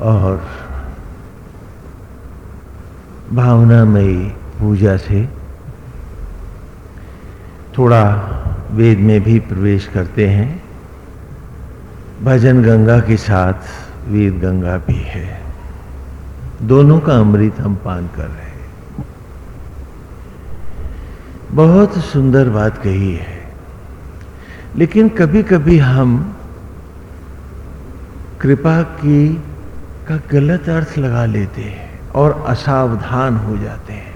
और भावनामयी पूजा से थोड़ा वेद में भी प्रवेश करते हैं। भजन गंगा के साथ वेद गंगा भी है। दोनों का अमृत हम पान कर रहे हैं। बहुत सुंदर बात कही है। लेकिन कभी कभी हम कृपा की का गलत अर्थ लगा लेते हैं और असावधान हो जाते हैं।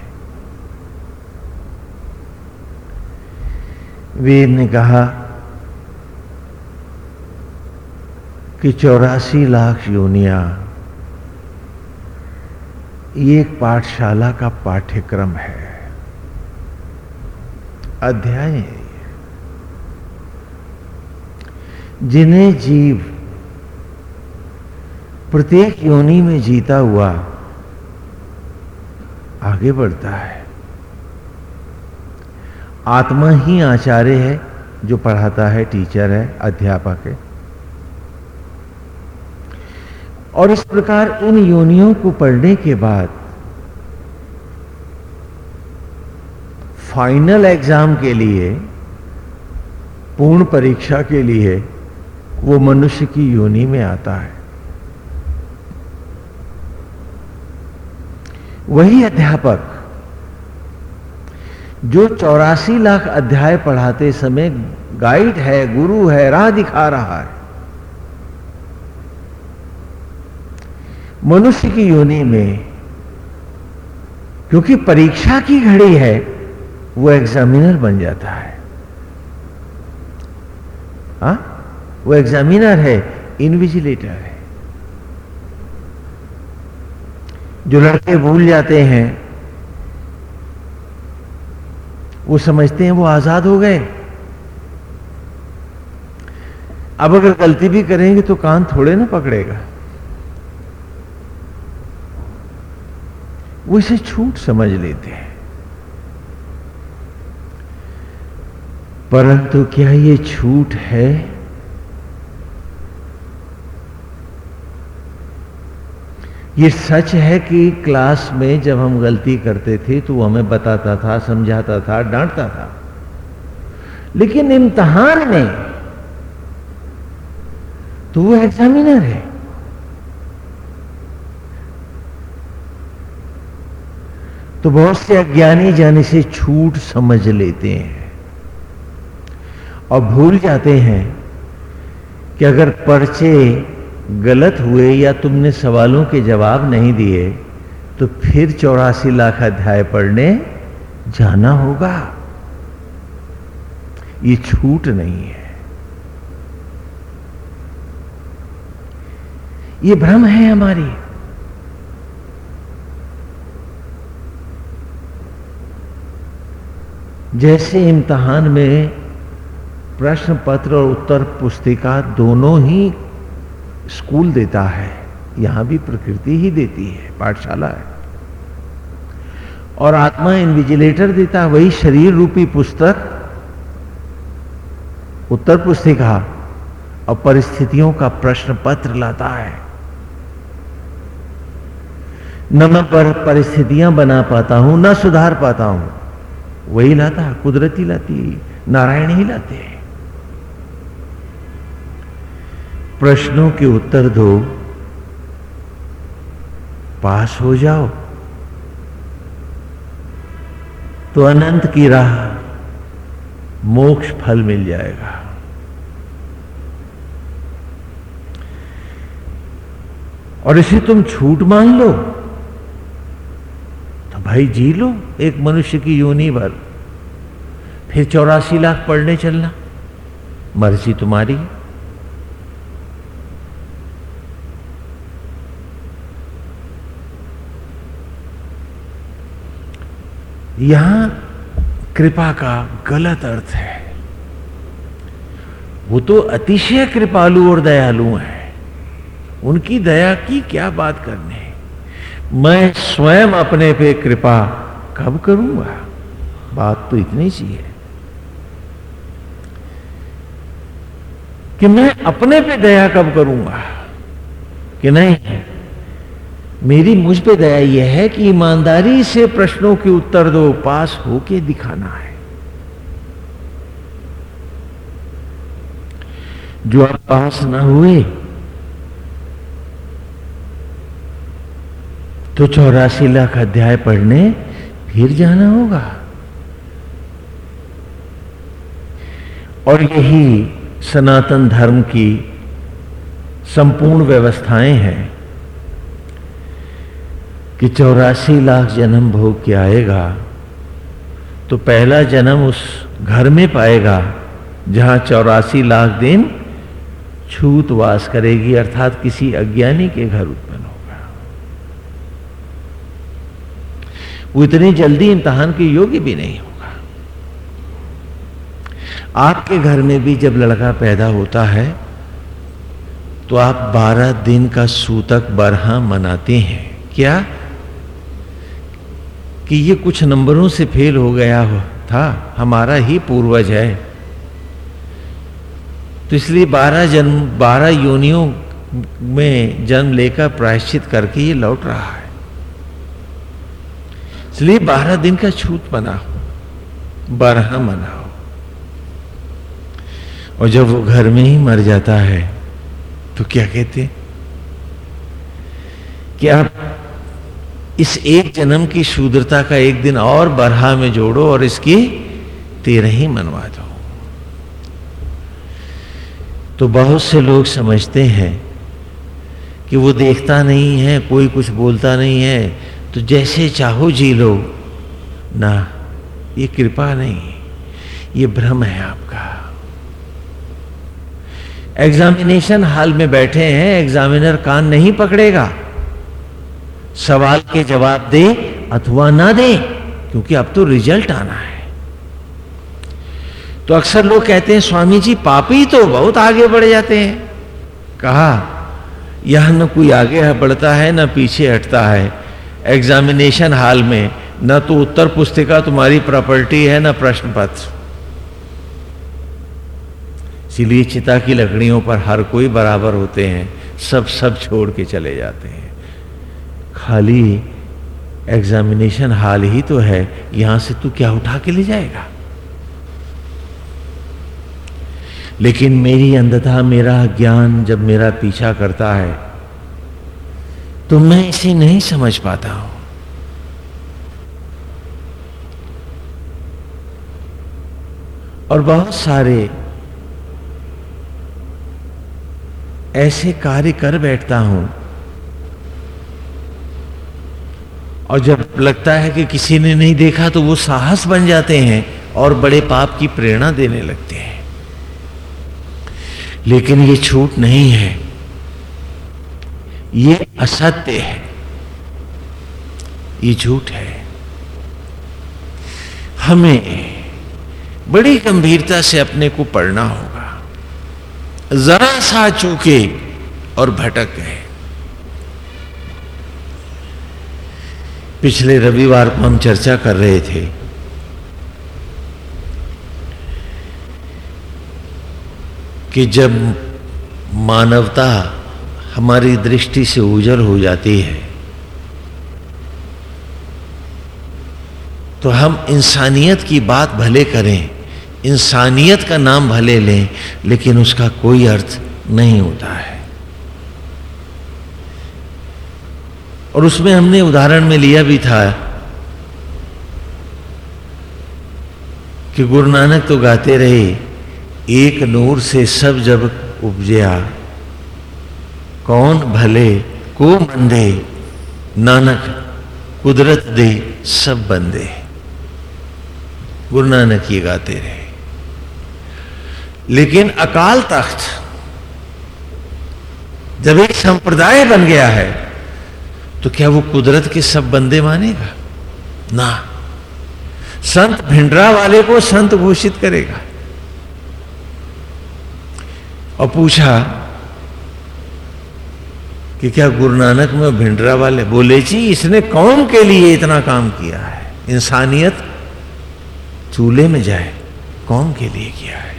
वीर ने कहा कि चौरासी लाख योनिया ये एक पाठशाला का पाठ्यक्रम है। अध्याय जिन्हें जीव प्रत्येक योनि में जीता हुआ आगे बढ़ता है। आत्मा ही आचार्य है, जो पढ़ाता है, टीचर है, अध्यापक है। और इस प्रकार इन योनियों को पढ़ने के बाद फाइनल एग्ज़ाम के लिए, पूर्ण परीक्षा के लिए वो मनुष्य की योनि में आता है। वही अध्यापक जो चौरासी लाख अध्याय पढ़ाते समय गाइड है, गुरु है, राह दिखा रहा है। मनुष्य की योनि में, क्योंकि परीक्षा की घड़ी है, वो एग्जामिनर बन जाता है। हा? वो एग्जामिनर है इनविजिलेटर है। जो लड़के भूल जाते हैं, वो समझते हैं वो आज़ाद हो गए। अब अगर गलती भी करेंगे तो कान थोड़े ना पकड़ेगा। वो इसे छूट समझ लेते हैं। परंतु क्या ये छूट है? ये सच है कि क्लास में जब हम गलती करते थे तो वो हमें बताता था, समझाता था, डांटता था। लेकिन इम्तहान में तो वो एग्जामिनर है। तो बहुत से अज्ञानी जाने से छूट समझ लेते हैं और भूल जाते हैं कि अगर पर्चे गलत हुए या तुमने सवालों के जवाब नहीं दिए तो फिर चौरासी लाख अध्याय पढ़ने जाना होगा। ये छूट नहीं है। ये भ्रम है हमारी। जैसे इम्तहान में प्रश्न पत्र और उत्तर पुस्तिका दोनों ही स्कूल देता है, यहाँ भी प्रकृति ही देती है, पाठशाला है। और आत्मा इन्विजिलेटर देता है वही शरीर रूपी पुस्तक। उत्तर पुस्तिका और परिस्थितियों का प्रश्न पत्र लाता है। न मैं पर परिस्थितियाँ बना पाता हूँ, न सुधार पाता हूँ। वही लाता, कुदरती लाती, नारायण ही लाते हैं। प्रश्नों के उत्तर दो। पास हो जाओ। तो अनंत की राह मोक्ष फल मिल जाएगा। और इसे तुम छूट मान लो। तो भाई जी लो एक मनुष्य की योनि भर फिर चौरासी लाख पढ़ने चलना। मर्ज़ी तुम्हारी। यहाँ कृपा का गलत अर्थ है। वो तो अतिशय कृपालु और दयालु है। उनकी दया की क्या बात करने मैं स्वयं अपने पे कृपा कब करूँगा? बात तो इतनी सी है। कि मैं अपने पे दया कब करूँगा? कि नहीं? मेरी मुझ पे दया यह है कि ईमानदारी से प्रश्नों के उत्तर दो, पास होके दिखाना है। जो आप पास ना हुए तो चौरासी लाख अध्याय पढ़ने फिर जाना होगा। और यही सनातन धर्म की संपूर्ण व्यवस्थाएँ हैं। कि चौरासी लाख जन्म भोग के आएगा तो पहला जन्म उस घर में पाएगा, जहाँ चौरासी लाख दिन छूत वास करेगी, अर्थात किसी अज्ञानी के घर उत्पन्न होगा। वो इतनी जल्दी इम्तहान के योग्य भी नहीं होगा। आपके घर में भी जब लड़का पैदा होता है तो आप बारह दिन का सूतक बरहा मनाते हैं। क्या? कि ये कुछ नंबरों से फेल हो गया हो, था, हमारा ही पूर्वज है। तो इसलिए बारह जन्म, बारह योनियों में जन्म लेकर प्रायश्चित करके ये लौट रहा है। इसलिए बारह दिन का छूत मनाओ बारह मनाओ। और जब वो घर में ही मर जाता है तो क्या कहते कि आप इस एक जन्म की शूद्रता का एक दिन और बरहा में जोड़ो और इसकी तेरह ही मनवा दो। तो बहुत से लोग समझते हैं कि वो देखता नहीं है, कोई कुछ बोलता नहीं है तो जैसे चाहो जी लो। ना, ये कृपा नहीं, ये भ्रम है आपका। एग्जामिनेशन हाल में बैठे हैं एग्जामिनर कान नहीं पकड़ेगा। सवाल के जवाब दे अथवा ना दे, क्योंकि अब तो रिज़ल्ट आना है। तो अक्सर लोग कहते हैं, स्वामी जी, पापी तो बहुत आगे बढ़ जाते हैं। कहा, यह न कोई आगे बढ़ता है, न पीछे हटता है। एग्जामिनेशन हॉल में, न तो उत्तर पुस्तिका तुम्हारी प्रॉपर्टी है, न प्रश्न पत्र इसीलिए चिता की लकड़ियों पर हर कोई बराबर होते हैं, सब सब छोड़ के चले जाते हैं। खाली एग्जामिनेशन हाल ही तो है, यहाँ से तू क्या उठा के ले जाएगा? लेकिन मेरी अंधता, मेरा ज्ञान जब मेरा पीछा करता है तो मैं इसे नहीं समझ पाता हूँ। और बहुत सारे ऐसे कार्य कर बैठता हूँ और जब लगता है कि किसी ने नहीं देखा तो वो साहस बन जाते हैं और बड़े पाप की प्रेरणा देने लगते हैं। लेकिन ये छूट नहीं है। ये असत्य है। ये झूठ है। हमें बड़ी गंभीरता से अपने को पढ़ना होगा। जरा सा चूके और भटक गए। पिछले रविवार को हम चर्चा कर रहे थे। कि जब मानवता हमारी दृष्टि से उजल हो जाती है तो हम इंसानियत की बात भले करें, इंसानियत का नाम भले लें, लेकिन उसका कोई अर्थ नहीं होता है। और उसमें हमने उदाहरण में लिया भी था कि गुरु नानक तो गाते रहे, एक नूर से सब जब उपजया, कौन भले को मंदे, नानक कुदरत दे, सब बंदे। गुरु नानक ये गाते रहे। लेकिन अकाल तख्त जब एक संप्रदाय बन गया है तो क्या वो कुदरत के सब बंदे मानेगा? ना। संत भिंडरा वाले को संत घोषित करेगा। और पूछा कि क्या गुरु नानक में भिंडरा वाले बोले, जी, इसने कौम के लिए इतना काम किया है। इंसानियत चूल्हे में जाए, कौम के लिए किया है।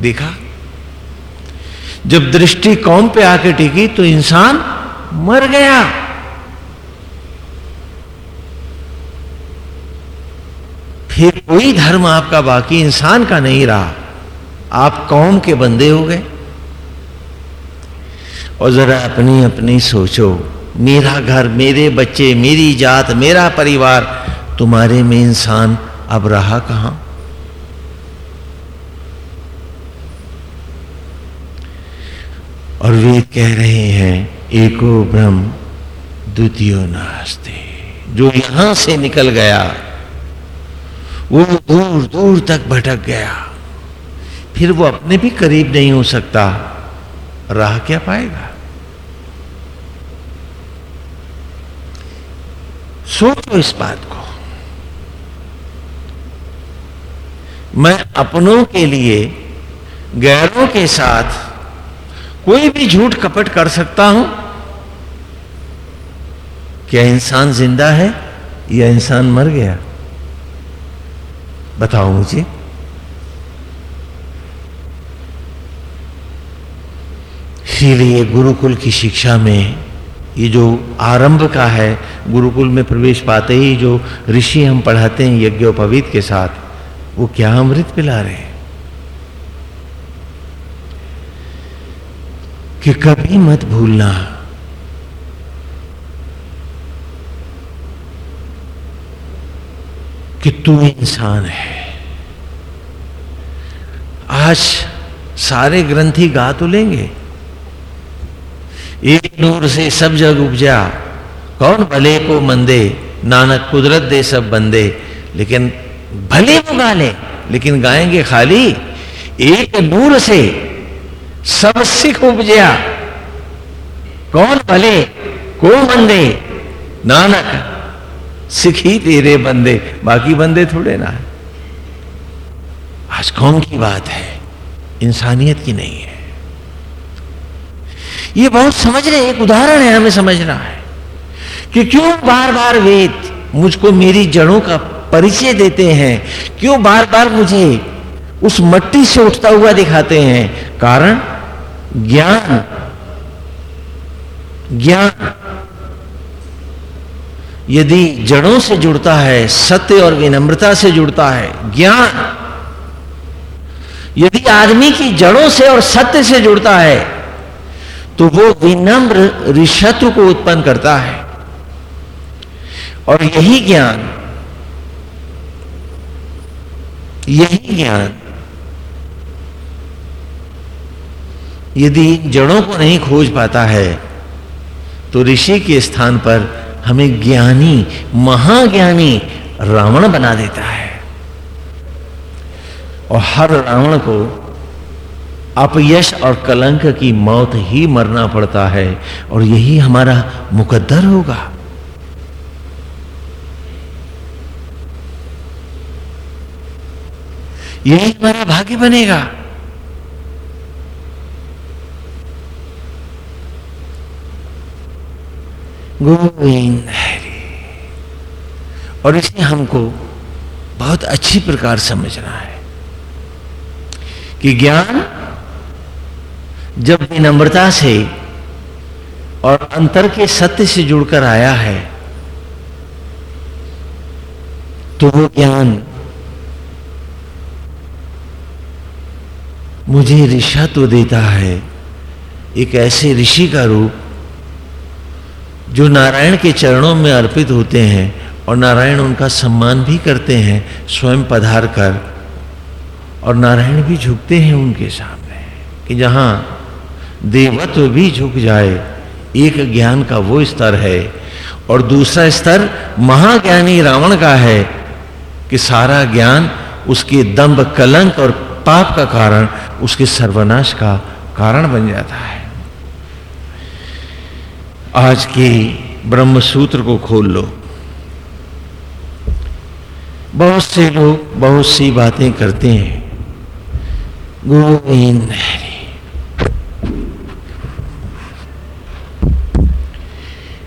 देखा? जब दृष्टि कौम पे आके टिकी तो इंसान मर गया। फिर कोई धर्म आपका बाकी इंसान का नहीं रहा। आप कौम के बंदे हो गए। और जरा अपनी अपनी सोचो, मेरा घर, मेरे बच्चे, मेरी जात, मेरा परिवार, तुम्हारे में इंसान अब रहा कहाँ? और वे कह रहे हैं एको ब्रह्म द्वितीय नास्ते। जो यहाँ से निकल गया, वो दूर दूर तक भटक गया। फिर वो अपने भी करीब नहीं हो सकता। राह क्या पाएगा? सोचो इस बात को। मैं अपनों के लिए, गैरों के साथ कोई भी झूठ कपट कर सकता हूँ। क्या इंसान ज़िंदा है या इंसान मर गया? बताओ मुझे। इसीलिए गुरुकुल की शिक्षा में ये जो आरंभ का है, गुरुकुल में प्रवेश पाते ही जो ऋषि हम पढ़ाते हैं यज्ञोपवीत के साथ, वो क्या अमृत पिला रहे हैं? कि कभी मत भूलना। कि तू इंसान है। आज सारे ग्रंथी गा तो लेंगे। एक नूर से सब जग उपजा। कौन भले को मंदे, नानक कुदरत दे सब बंदे। लेकिन भले वो गा ले, लेकिन गाएँगे खाली। एक नूर से सब सिख उपजया। कौन भले को बंदे? नानक, सिख ही तेरे बंदे, बाकी बंदे थोड़े ना आज कौन की बात है? इंसानियत की नहीं है। ये बहुत समझ रहे, एक उदाहरण है हमें समझना है कि क्यों बार बार वेद मुझको मेरी जड़ों का परिचय देते हैं, क्यों बार बार मुझे उस मट्टी से उठता हुआ दिखाते हैं? कारण ज्ञान ज्ञान। यदि जड़ों से जुड़ता है, सत्य और विनम्रता से जुड़ता है, ज्ञान। यदि आदमी की जड़ों से और सत्य से जुड़ता है तो वो विनम्र ऋषत्व को उत्पन्न करता है। और यही ज्ञान यही ज्ञान यदि जड़ों को नहीं खोज पाता है तो ऋषि के स्थान पर हमें ज्ञानी, महाज्ञानी रावण बना देता है। और हर रावण को अपयश और कलंक की मौत ही मरना पड़ता है, और यही हमारा मुकद्दर होगा। यही हमारा भाग्य बनेगा। गोविंद और इसे हमको बहुत अच्छी प्रकार समझना है कि ज्ञान जब विनम्रता से और अंतर के सत्य से जुड़कर आया है तो वो ज्ञान मुझे ऋषा तो देता है। एक ऐसे ऋषि का रूप जो नारायण के चरणों में अर्पित होते हैं और नारायण उनका सम्मान भी करते हैं, स्वयं पधार कर, और नारायण भी झुकते हैं उनके सामने, कि जहाँ देवत्व भी झुक जाए, एक ज्ञान का वो स्तर है, और दूसरा स्तर महाज्ञानी रावण का है, कि सारा ज्ञान उसके दंभ कलंक और पाप का कारण, उसके सर्वनाश का कारण बन जाता है। आज के ब्रह्म सूत्र को खोल लो। बहुत से लोग बहुत सी बातें करते हैं। गोविंद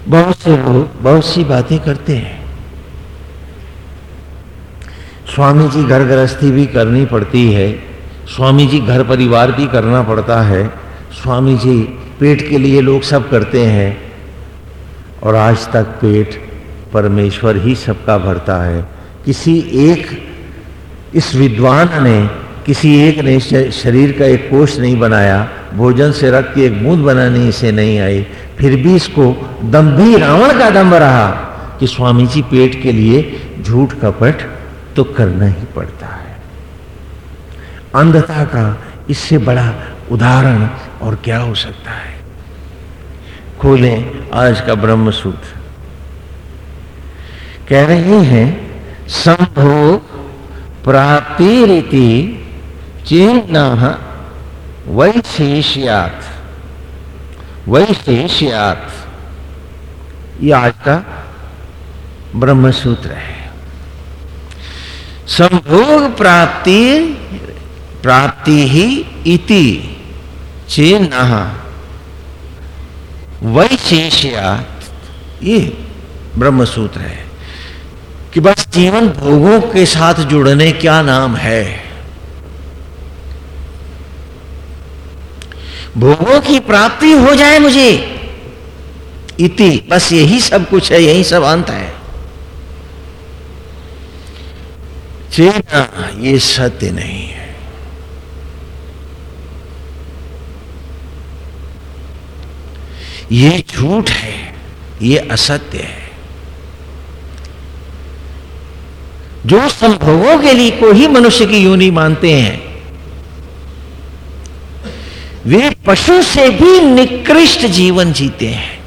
बहुत से लोग बहुत सी बातें करते हैं। स्वामी जी घर गृहस्थी भी करनी पड़ती है। स्वामी जी घर परिवार भी करना पड़ता है। स्वामी जी पेट के लिए लोग सब करते हैं। और आज तक पेट परमेश्वर ही सबका भरता है। किसी एक, इस विद्वान ने किसी एक ने शरीर का एक कोष नहीं बनाया, भोजन से रख के एक बूंद बनाने इसे नहीं आई। फिर भी इसको दम्भी रावण का दम्भ रहा कि स्वामी जी पेट के लिए झूठ कपट तो करना ही पड़ता है। अंधता का इससे बड़ा उदाहरण और क्या हो सकता है? खोलें आज का ब्रह्म सूत्र कह रहे हैं, संभोग प्राप्ति रीति चिन्ह वैशेष्यात वैशेष्यात। ये आज का ब्रह्म सूत्र है। संभोग प्राप्ति प्राप्ति ही इति चिन्ह वैशेष्यात ये ब्रह्म सूत्र है कि बस जीवन भोगों के साथ जुड़ने क्या नाम है। भोगों की प्राप्ति हो जाए मुझे, इति, बस यही सब कुछ है, यही सब अंत है। चेना ये सत्य नहीं है। ये झूठ है, ये असत्य है। जो संभोगों के लिए को ही मनुष्य की योनि मानते हैं, वे पशु से भी निकृष्ट जीवन जीते हैं।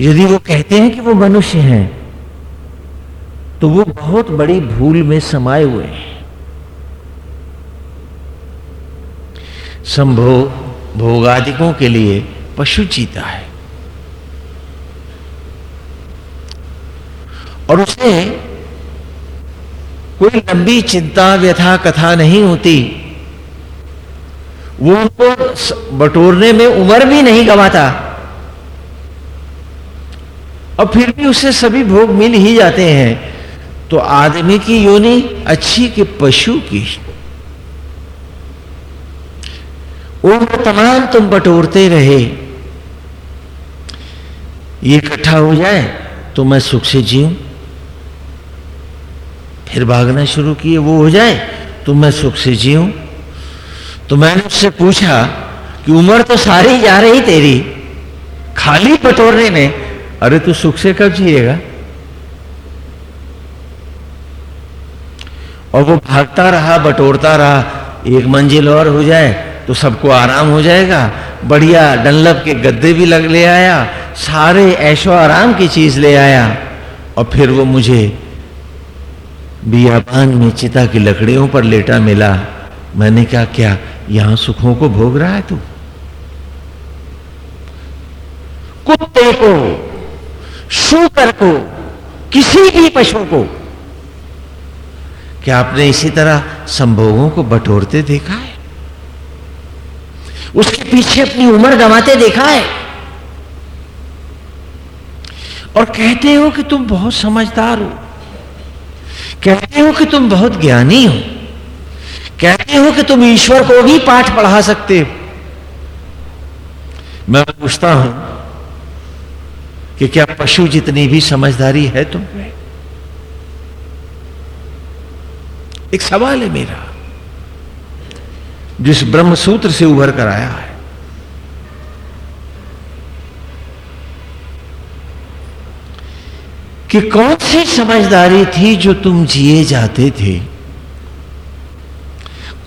यदि वो कहते हैं कि वो मनुष्य हैं तो वो बहुत बड़ी भूल में समाये हुए हैं। संभोग भोगादिकों के लिए पशु जीता है। और उसे कोई लंबी चिंता, व्यथा, कथा नहीं होती। वो उनको बटोरने में उम्र भी नहीं गवाता। और फिर भी उसे सभी भोग मिल ही जाते हैं। तो आदमी की योनि अच्छी कि पशु की उम्र तमाम तुम बटोरते रहे। ये इकट्ठा हो जाए तो मैं सुख से जीऊं। फिर भागना शुरू किए, वो हो जाए तो मैं सुख से जीऊं। तो मैंने उससे पूछा कि उम्र तो सारी जा रही तेरी, खाली बटोरने में, अरे तू सुख से कब जिएगा? और वो भागता रहा, बटोरता रहा, एक मंजिल और हो जाए तो सबको आराम हो जाएगा। बढ़िया डनलब के गद्दे भी लग ले आया, सारे ऐशो आराम की चीज़ ले आया। और फिर वो मुझे बियाबान में चिता की लकड़ियों पर लेटा मिला। मैंने क्या क्या यहाँ सुखों को भोग रहा है तू? कुत्ते को, शूकर को, किसी भी पशु को। क्या आपने इसी तरह संभोगों को बटोरते देखा है? उसके पीछे अपनी उम्र गंवाते देखा है। और कहते हो कि तुम बहुत समझदार हो। कहते हो कि तुम बहुत ज्ञानी हो। कहते हो कि तुम ईश्वर को भी पाठ पढ़ा सकते हो। मैं पूछता हूँ कि क्या पशु जितनी भी समझदारी है तुम एक सवाल है मेरा। जिस ब्रह्म सूत्र से उभर कर आया है। कि कौन सी समझदारी थी जो तुम जिए जाते थे?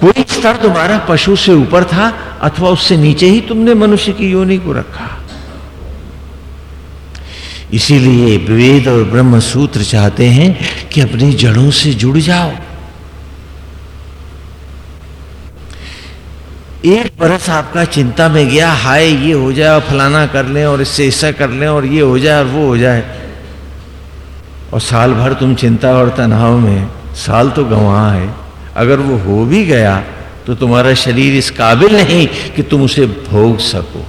कोई स्तर तुम्हारा पशु से ऊपर था अथवा उससे नीचे ही तुमने मनुष्य की योनि को रखा? इसीलिए वेद और ब्रह्म सूत्र चाहते हैं कि अपनी जड़ों से जुड़ जाओ। एक बरस आपका चिंता में गया, हाय, ये हो जाए और फलाना कर लें और इससे ऐसा कर लें और ये हो जाए और वो हो जाए। और साल भर तुम चिंता और तनाव में, साल तो गंवा है। अगर वो हो भी गया तो तुम्हारा शरीर इस काबिल नहीं कि तुम उसे भोग सको।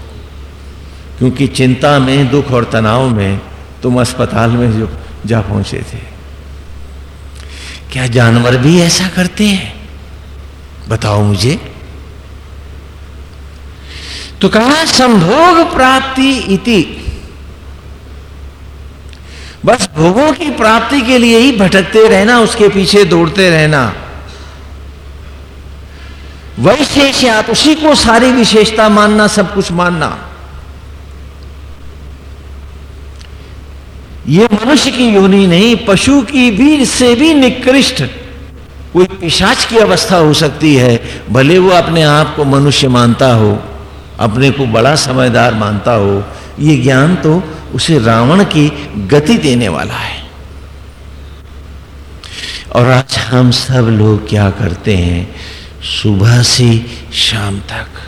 क्योंकि चिंता में, दुख और तनाव में, तुम अस्पताल में जो, जा पहुँचे थे। क्या जानवर भी ऐसा करते हैं? बताओ मुझे। तो कहा, संभोग प्राप्ति इति। बस भोगों की प्राप्ति के लिए ही भटकते रहना, उसके पीछे दौड़ते रहना। वैशेष वैशेष्यात उसी को सारी विशेषता मानना, सब कुछ मानना। ये मनुष्य की योनि नहीं, पशु की भी, इससे भी निकृष्ट। कोई पिशाच की अवस्था हो सकती है, भले वो अपने आप को मनुष्य मानता हो। अपने को बड़ा समझदार मानता हो, ये ज्ञान तो उसे रावण की गति देने वाला है। और आज हम सब लोग क्या करते हैं, सुबह से शाम तक।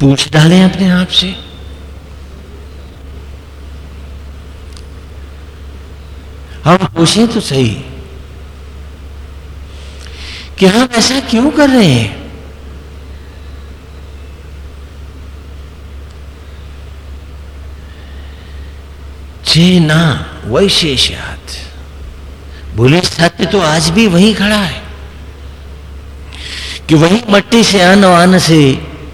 पूछ डालें अपने आप से। हम पूछें तो सही, कि हम ऐसा क्यों कर रहे हैं? जे ना वैशेषात। बोले, सत्य तो आज भी वही खड़ा है कि वही मट्टी से अन्न अन्न से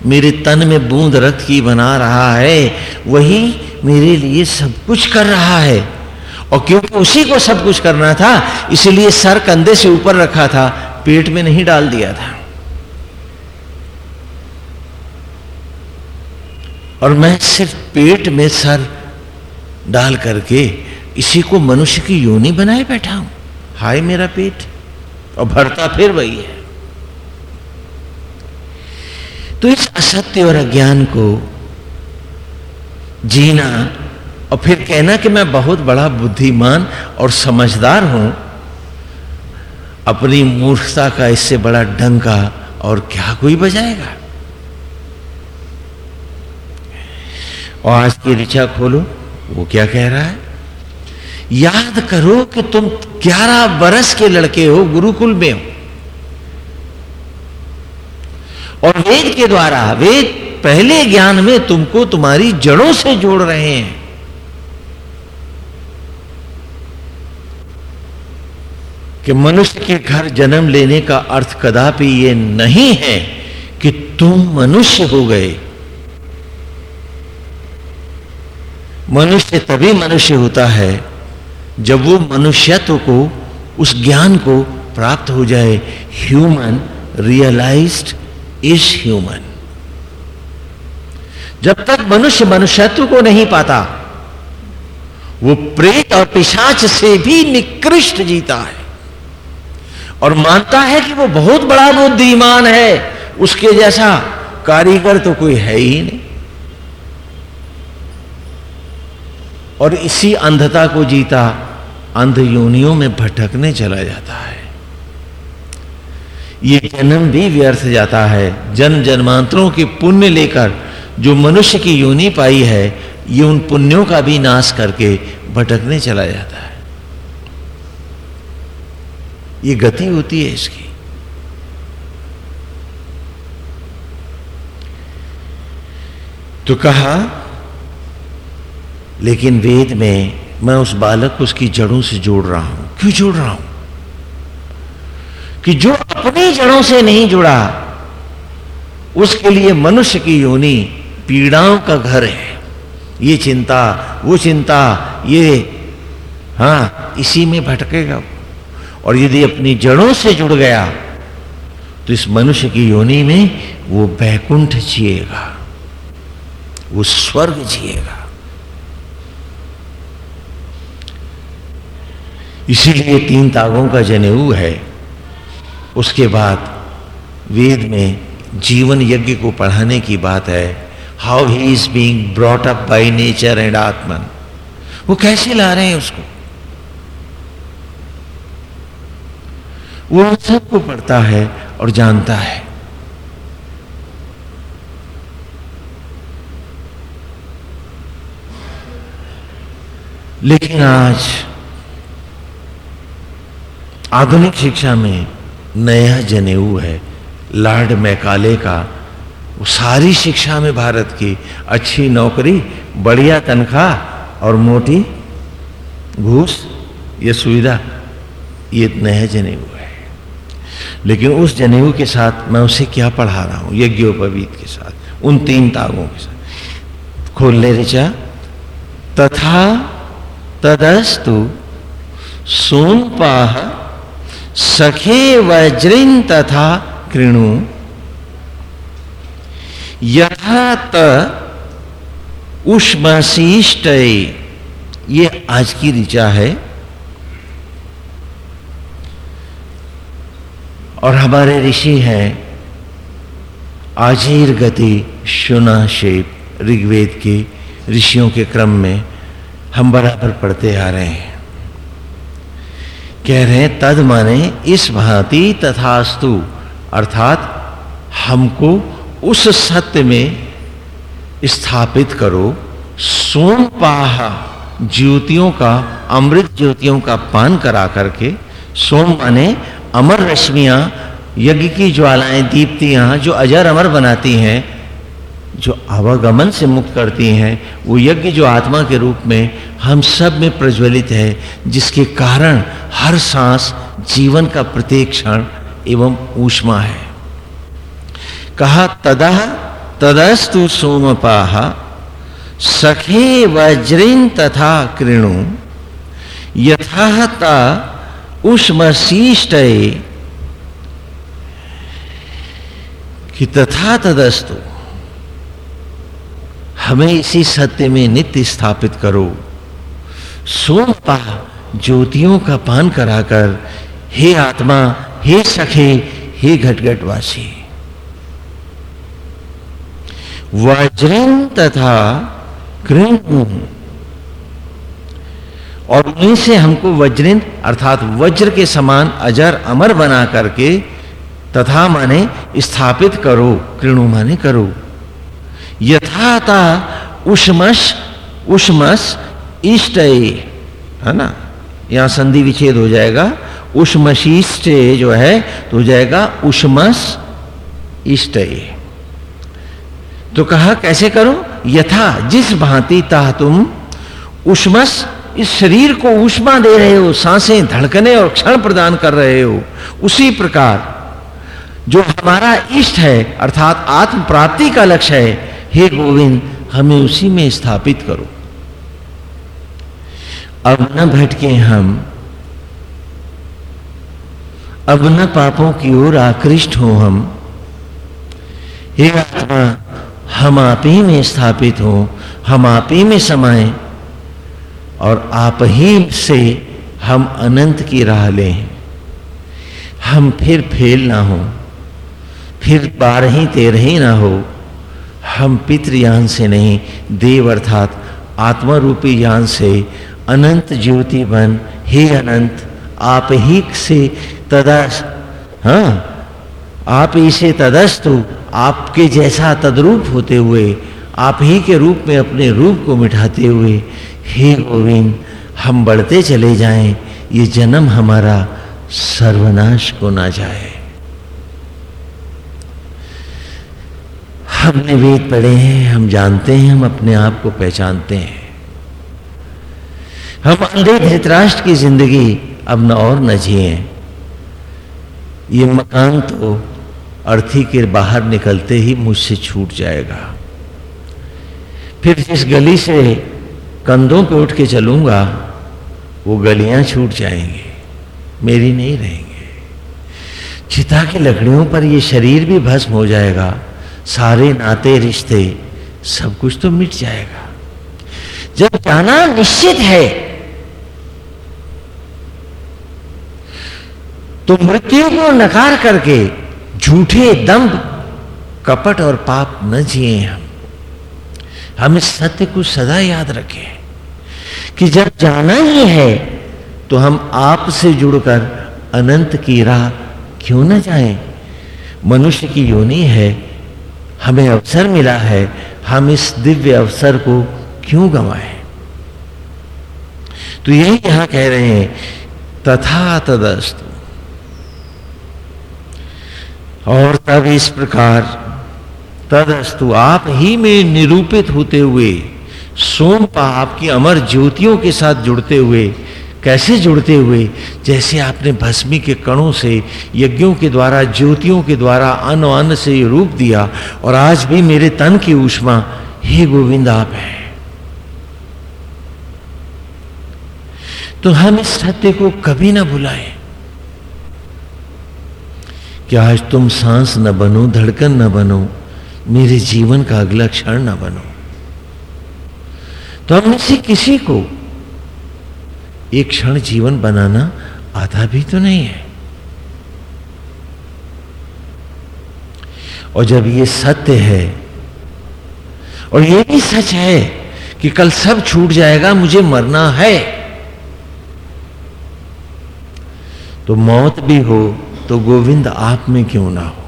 मेरे तन में बूंद रक्त की बना रहा है, वही मेरे लिए सब कुछ कर रहा है। और क्योंकि उसी को सब कुछ करना था, इसलिए सर कंधे से ऊपर रखा था, पेट में नहीं डाल दिया था। और मैं सिर्फ़ पेट में सर डाल करके इसी को मनुष्य की योनि बनाए बैठा हूँ। हाय मेरा पेट। और भरता फिर वही है। तो इस असत्य और अज्ञान को जीना और फिर कहना कि मैं बहुत बड़ा बुद्धिमान और समझदार हूँ, अपनी मूर्खता का इससे बड़ा डंका और क्या कोई बजाएगा? और आज की ऋचा खोलो। वो क्या कह रहा है? याद करो कि तुम 11 बरस के लड़के हो, गुरुकुल में हो। और वेद के द्वारा, वेद पहले ज्ञान में तुमको तुम्हारी जड़ों से जोड़ रहे हैं। कि मनुष्य के घर जन्म लेने का अर्थ कदापि यह नहीं है कि तुम मनुष्य हो गए। मनुष्य तभी मनुष्य होता है जब वो मनुष्यत्व को, उस ज्ञान को प्राप्त हो जाए। ह्यूमन रियलाइज्ड इज़ ह्यूमन जब तक मनुष्य मनुष्यत्व को नहीं पाता, वो प्रेत और पिशाच से भी निकृष्ट जीता है और मानता है कि वो बहुत बड़ा बुद्धिमान है। उसके जैसा कारीगर तो कोई है ही नहीं। और इसी अंधता को जीता अंध योनियों में भटकने चला जाता है। ये जन्म भी व्यर्थ जाता है। जन्म जन्मांतरों के पुण्य लेकर जो मनुष्य की योनि पाई है, ये उन पुण्यों का भी नाश करके भटकने चला जाता है। ये गति होती है इसकी। तो कहा लेकिन वेद में मैं उस बालक को उसकी जड़ों से जोड़ रहा हूँ। क्यों जोड़ रहा हूँ? कि जो अपनी जड़ों से नहीं जुड़ा, उसके लिए मनुष्य की योनि पीड़ाओं का घर है। ये चिंता, वो चिंता, ये हाँ इसी में भटकेगा। और यदि अपनी जड़ों से जुड़ गया तो इस मनुष्य की योनि में वो बैकुंठ जिएगा, वो स्वर्ग जिएगा। इसीलिए तीन तागों का जनेऊ है। उसके बाद वेद में जीवन यज्ञ को पढ़ाने की बात है how he is being brought up by nature and आत्मन वो कैसे ला रहे हैं उसको? वो सबको पढ़ता है और जानता है। लेकिन आज आधुनिक शिक्षा में नया जनेऊ है लॉर्ड मैकाले का। सारी शिक्षा में भारत की अच्छी नौकरी, बढ़िया तनख्वाह और मोटी घूस, ये सुविधा, ये नया जनेऊ है। लेकिन उस जनेऊ के साथ मैं उसे क्या पढ़ा रहा हूँ? यज्ञोपवीत के साथ, उन तीन तागों के साथ। खोल ले ऋचा तथा तदस्तु सोनपाह सखे वज्रिन तथा कृणु। यथा त ये आज की ऋचा है। और हमारे ऋषि हैं आजीर गति शुना शेप ऋग्वेद के ऋषियों के क्रम में हम बराबर पढ़ते आ रहे हैं। कह रहे हैं, तद माने इस भांति तथास्तु, अर्थात हमको उस सत्य में स्थापित करो सोमपाह ज्योतियों का, अमृत ज्योतियों का पान करा करके, सोम माने अमर रश्मियाँ, यज्ञ की ज्वालाएँ, दीप्तियाँ, जो अजर अमर बनाती हैं, जो आवागमन से मुक्त करती हैं, वो यज्ञ जो आत्मा के रूप में हम सब में प्रज्वलित है, जिसके कारण हर सांस जीवन का प्रत्येक क्षण एवं ऊष्मा है। कहा तदा तदस्तु सोमपाह, सखे वज्रिन तथा कृणु यथा उष्मशीष्ट कि तथा तदस्तु, हमें इसी सत्य में नित्य स्थापित करो। सोम पा ज्योतियों का पान कराकर, हे आत्मा, हे सखे, हे घटघटवासी। वज्रन तथा कृण। और उन्हीं से हमको वज्रिन अर्थात वज्र के समान अजर अमर बना करके तथा माने स्थापित करो, कृणु माने करो। यथाता उष्मस उष्मस इष्ट है ना? यहाँ संधि विच्छेद हो जाएगा। उष्मशिष्ट जो है तो हो जाएगा उष्मस इष्ट तो कहा, कैसे करो? यथा, जिस भांति ता तुम उष्मस, इस शरीर को ऊष्मा दे रहे हो, साँसें धड़कने और क्षण प्रदान कर रहे हो, उसी प्रकार, जो हमारा इष्ट है, अर्थात आत्म प्राप्ति का लक्ष्य है, हे गोविंद, हमें उसी में स्थापित करो। अब न भटके हम, अब न पापों की ओर आकृष्ट हो हम। हे आत्मा, हम आप ही में स्थापित हो, हम आप ही में समाये और आप ही से हम अनंत की राह लें। हम फिर फेल ना हो, फिर बारह तेरह ना हो। हम पितृयान से नहीं, देव अर्थात आत्मा रूपी यान से अनंत ज्योति बन। हे अनंत, आप ही से तदस हाँ आप इसे तदस्तु आपके जैसा तद्रूप होते हुए, आप ही के रूप में अपने रूप को मिटाते हुए, हे गोविंद, हम बढ़ते चले जाएँ। ये जन्म हमारा सर्वनाश को ना जाए। हमने वेद पढ़े हैं, हम जानते हैं, हम अपने आप को पहचानते हैं। हम अंधे धृतराष्ट्र की ज़िंदगी अब न और न जिए। ये मकान तो अर्थी के बाहर निकलते ही मुझसे छूट जाएगा। फिर जिस गली से कंधों पे उठ के चलूँगा, वो गलियाँ छूट जाएँगी, मेरी नहीं रहेंगे। चिता की लकड़ियों पर ये शरीर भी भस्म हो जाएगा। सारे नाते, रिश्ते, सब कुछ तो मिट जाएगा जब जाना निश्चित है तो मृत्यु को नकार करके झूठे दम्भ, कपट और पाप न जिए हम हम इस सत्य को सदा याद रखें कि जब जाना ही है तो हम आप से जुड़कर अनंत की राह क्यों न जाएँ? मनुष्य की योनि है हमें अवसर मिला है, हम इस दिव्य अवसर को क्यों गंवाएँ? तो यही यहाँ कह रहे हैं, तथा तदस्तु और तब इस प्रकार, तदस्तु, आप ही में निरूपित होते हुए, सोम आपकी अमर ज्योतियों के साथ जुड़ते हुए कैसे जुड़ते हुए, जैसे आपने भस्मी के कणों से, यज्ञों के द्वारा, ज्योतियों के द्वारा अन्न अन्न से रूप दिया और आज भी मेरे तन की ऊष्मा, हे गोविंद, आप है। तो हम इस सत्य को कभी ना भुलाएँ। कि आज तुम सांस न बनो, धड़कन न बनो, मेरे जीवन का अगला क्षण न बनो। तो हम में से किसी को एक क्षण जीवन बनाना आधा भी तो नहीं है। और जब ये सत्य है, और ये भी सच है कि कल सब छूट जाएगा, मुझे मरना है तो मौत भी हो तो गोविंद आप में क्यों ना हो?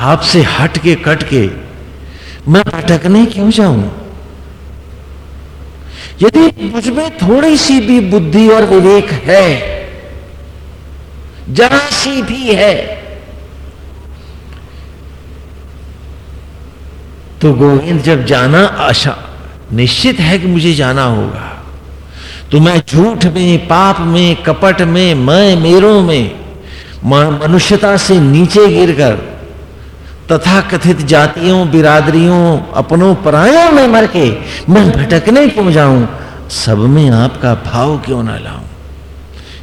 आपसे हट के कट के मैं भटकने क्यों जाऊँ? यदि मुझमें थोड़ी सी भी बुद्धि और विवेक है, जरा सी भी है तो गोविंद जब जाना, आशा, निश्चित है कि मुझे जाना होगा। तो मैं झूठ में, पाप में, कपट में, मैं मेरों में मनुष्यता से नीचे गिरकर तथा कथित जातियों, बिरादरियों, अपनों परायों में मर के मैं भटकने क्यों जाऊँ? सब में आपका भाव क्यों ना लाऊं?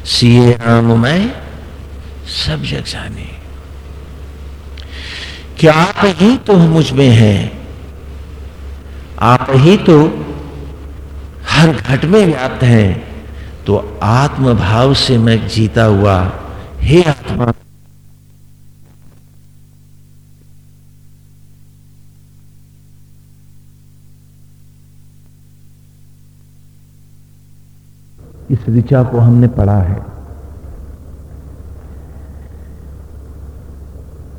सीए राम मैं, सब जग जाने। क्या आप ही तो मुझमें है? आप ही तो हर घट में व्याप्त हैं। तो आत्म भाव से मैं जीता हुआ, हे आत्मा इस ऋचा को हमने पढ़ा है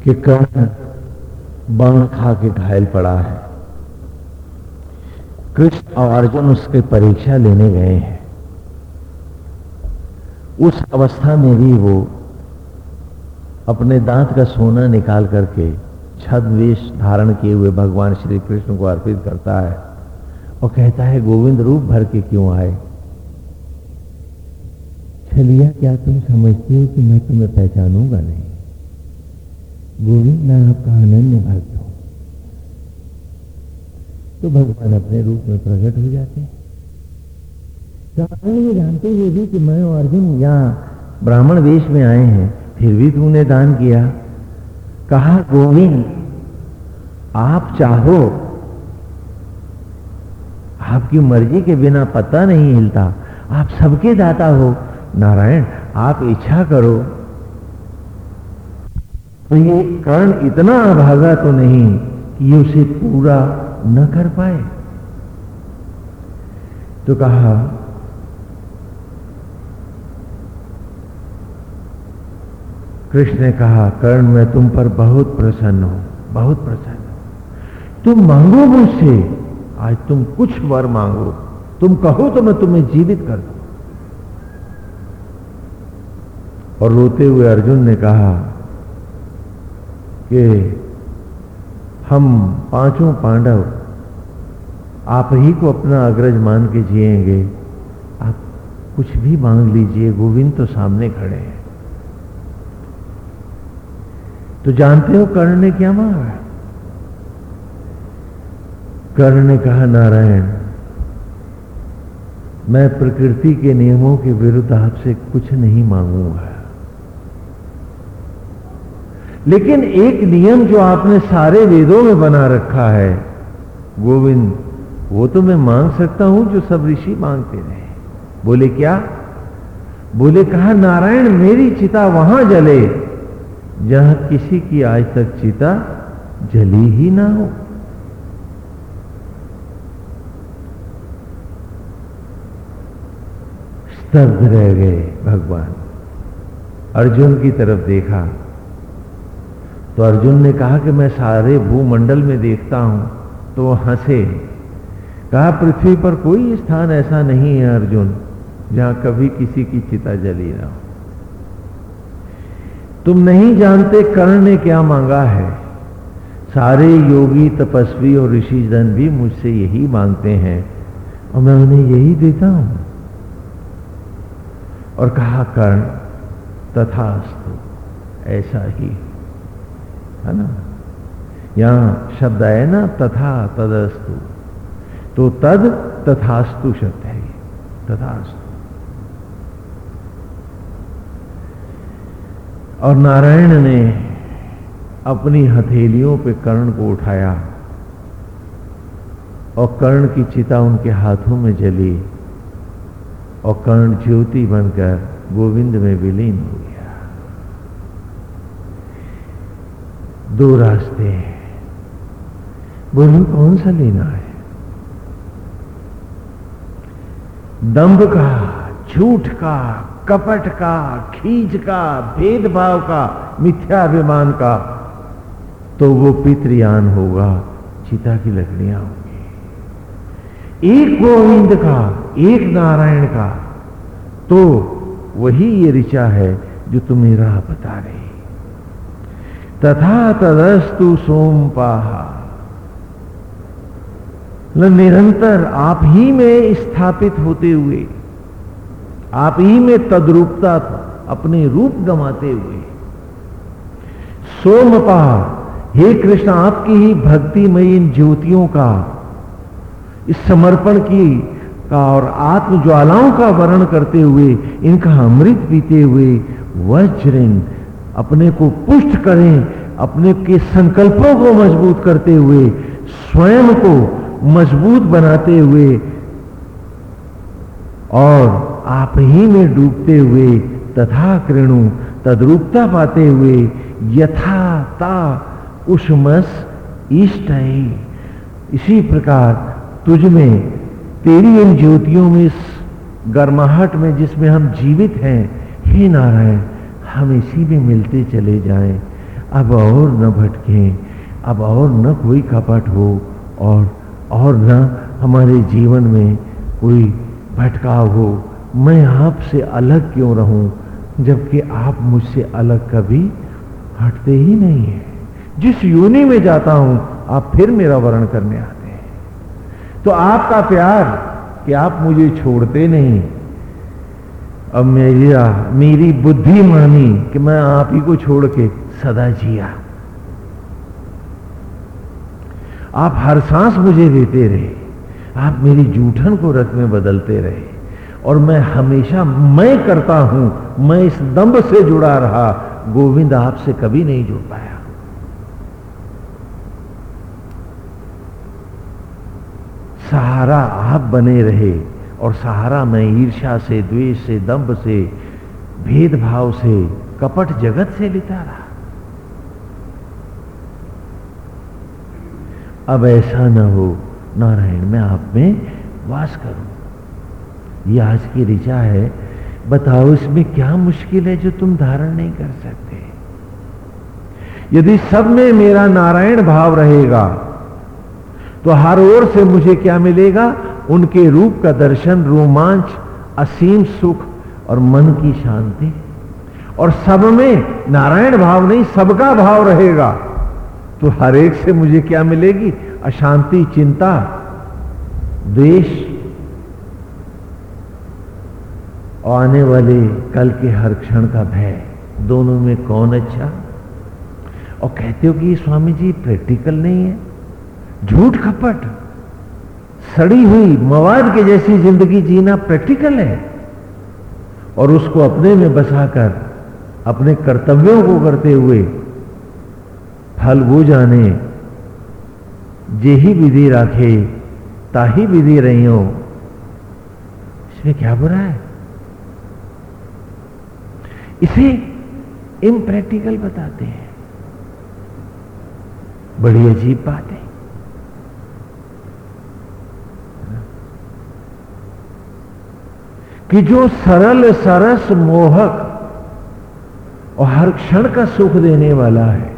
कि कर्ण बाण खा के घायल पड़ा है। कृष्ण और अर्जुन उसके परीक्षा लेने गए हैं। उस अवस्था में भी वो अपने दांत का सोना निकाल करके छदवेश धारण किए हुए भगवान श्री कृष्ण को अर्पित करता है और कहता है, गोविंद, रूप भर के क्यों आए? छलिया क्या तुम समझते हो कि मैं तुम्हें पहचानूँगा नहीं? गोविंद, मैं आपका अनन्य भक्त हूँ। तो भगवान अपने रूप में प्रकट हो जाते हैं। ये जानते हुए भी कि मैं और अर्जुन यहाँ ब्राह्मण वेश में आए हैं, फिर भी तूने दान किया। कहा, गोविंद, आप चाहो, आपकी मर्ज़ी के बिना पता नहीं हिलता। आप सबके दाता हो नारायण, आप इच्छा करो। तो ये कर्ण इतना अभागा तो नहीं कि ये उसे पूरा न कर पाए। तो कहा, कृष्ण ने कहा, कर्ण, मैं तुम पर बहुत प्रसन्न हूँ, बहुत प्रसन्न हूँ। तुम मांगो मुझसे, आज तुम कुछ वर मांगो, तुम कहो तो मैं तुम्हें जीवित कर दू। और रोते हुए अर्जुन ने कहा कि हम पाँचों पांडव आप ही को अपना अग्रज मान के जिएँगे। आप कुछ भी मांग लीजिए, गोविंद तो सामने खड़े हैं। तो जानते हो कर्ण ने क्या मांगा? कर्ण ने कहा, नारायण, मैं प्रकृति के नियमों के विरुद्ध आपसे कुछ नहीं मांगूँगा। लेकिन एक नियम जो आपने सारे वेदों में बना रखा है, गोविंद, वो तो मैं मांग सकता हूँ जो सब ऋषि मांगते रहे। बोले क्या? बोले, कहा, नारायण, मेरी चिता वहाँ जले, जहाँ किसी की आज तक चिता जली ही ना हो। स्तब्ध रह गए भगवान। अर्जुन की तरफ़ देखा तो अर्जुन ने कहा कि मैं सारे भूमंडल में देखता हूँ तो हंसे। कहा, पृथ्वी पर कोई स्थान ऐसा नहीं है अर्जुन, जहाँ कभी किसी की चिता जली ना हो। तुम नहीं जानते कर्ण ने क्या मांगा है। सारे योगी, तपस्वी और ऋषि जन भी मुझसे यही मांगते हैं, और मैं उन्हें यही देता हूँ। और कहा, कर्ण तथास्तु, ऐसा ही है ना? यहाँ शब्द है ना, तथा तदस्तु। तो तद तथास्तु शब्द है तथास्तु। और नारायण ने अपनी हथेलियों पे कर्ण को उठाया और कर्ण की चिता उनके हाथों में जली और कर्ण ज्योति बनकर गोविंद में विलीन हो दो रास्ते हैं। बोलो, कौन सा लेना है? दंभ का, झूठ का, कपट का, खींच का, भेदभाव का, मिथ्याभिमान का तो वो पितृयान होगा, चिता की लकड़ियाँ होंगी। एक गोविंद का, एक नारायण का तो वही ये ऋचा है जो तुम्हें राह बता रही तथा तदस्तु सोम पाहा निरंतर आप ही में स्थापित होते हुए, आप ही में तद्रूपता अपने रूप गमाते हुए। सोमपा, हे कृष्ण, आपकी ही भक्तिमयी इन ज्योतियों का, इस समर्पण की का और आत्मज्वालाओं का वर्ण करते हुए, इनका अमृत पीते हुए वज्रिन अपने को पुष्ट करें, अपने के संकल्पों को मज़बूत करते हुए, स्वयं को मज़बूत बनाते हुए और आप ही में डूबते हुए, तथा कृणु तद्रूपता पाते हुए यथाता उष्मस इष्ट इसी प्रकार तुझ में, तेरी इन ज्योतियों में, इस गर्माहट में जिसमें हम जीवित हैं, हे नारायण हम इसी में मिलते चले जाएँ। अब और न भटकें, अब और न कोई कपट हो, और और न हमारे जीवन में कोई भटकाव हो। मैं आपसे अलग क्यों रहूँ, जबकि आप मुझसे अलग कभी हटते ही नहीं हैं। जिस योनि में जाता हूँ, आप फिर मेरा वर्ण करने आते हैं। तो आपका प्यार, कि आप मुझे छोड़ते नहीं। अब मेरा, मेरी बुद्धि मानी कि मैं आप ही को छोड़ के सदा जिया आप हर सांस मुझे देते रहे, आप मेरी जूठन को रथ में बदलते रहे, और मैं हमेशा मैं करता हूँ, मैं इस दम्ब से जुड़ा रहा, गोविंद आपसे कभी नहीं जुड़ पाया। सहारा आप बने रहे और सहारा मैं ईर्षा से, द्वेष से, दंभ से, भेदभाव से, कपट जगत से लेता रहा। अब ऐसा ना हो, नारायण, मैं आप में वास करूँ। ये आज की ऋचा है, बताओ इसमें क्या मुश्किल है जो तुम धारण नहीं कर सकते? यदि सब में मेरा नारायण भाव रहेगा तो हर ओर से मुझे क्या मिलेगा? उनके रूप का दर्शन, रोमांच, असीम सुख और मन की शांति। और सब में नारायण भाव नहीं, सबका भाव रहेगा। तो हर एक से मुझे क्या मिलेगी? अशांति, चिंता देश और आने वाले कल के हर क्षण का भय। दोनों में कौन अच्छा? और कहते हो कि स्वामी जी प्रैक्टिकल नहीं है? झूठ खपट। सड़ी हुई मवाद के जैसी ज़िंदगी जीना प्रैक्टिकल है और उसको अपने में बसाकर, अपने कर्तव्यों को करते हुए फल वो जाने, जे ही विधि राखे, ताही विधि रही हो इसमें क्या बुरा है? इसे इम्प्रैक्टिकल बताते हैं। बड़ी अजीब बात है। कि जो सरल, सरस मोहक और हर क्षण का सुख देने वाला है,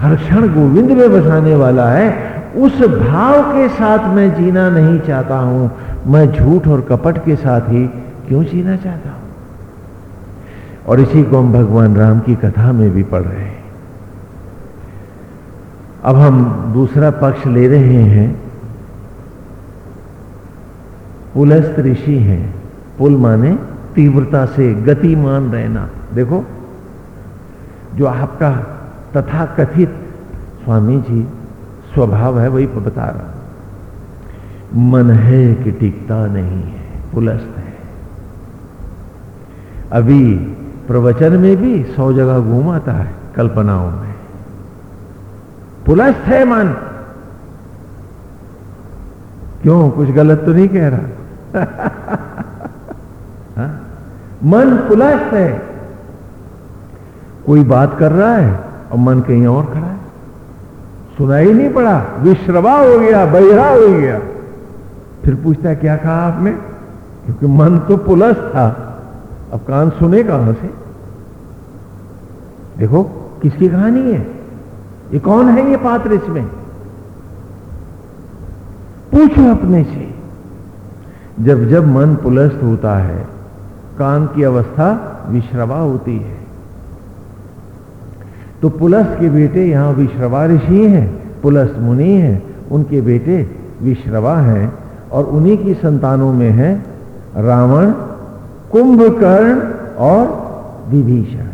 हर क्षण गोविंद में बसाने वाला है, उस भाव के साथ मैं जीना नहीं चाहता हूँ। मैं झूठ और कपट के साथ ही क्यों जीना चाहता हूँ? और इसी को हम भगवान राम की कथा में भी पढ़ रहे हैं। अब हम दूसरा पक्ष ले रहे हैं। पुलस्त ऋषि हैं। पुल माने तीव्रता से गतिमान रहना। देखो, जो आपका तथा कथित स्वामी जी स्वभाव है, वही बता रहा मन है कि टिकता नहीं है, पुलस्त है। अभी प्रवचन में भी सौ जगह घूमाता है कल्पनाओं में। पुलस्त है मन। क्यों? कुछ गलत तो नहीं कह रहा? मन पुलस्त है। कोई बात कर रहा है और मन कहीं और खड़ा है। सुनाई नहीं पड़ा, विश्रवा हो गया, बहिरा हो गया। फिर पूछता है, क्या कहा आपने? क्योंकि मन तो पुलस था। अब कान सुने कहाँ से? देखो, किसकी कहानी है? ये कौन है ये पात्र इसमें? पूछो अपने से। जब जब मन पुलस्त होता है कान की अवस्था विश्रवा होती है। तो पुलस के बेटे यहाँ विश्रवा ऋषि हैं, पुलस मुनि हैं, उनके बेटे विश्रवा हैं और उन्हीं की संतानों में है रावण, कुंभकर्ण और विभीषण।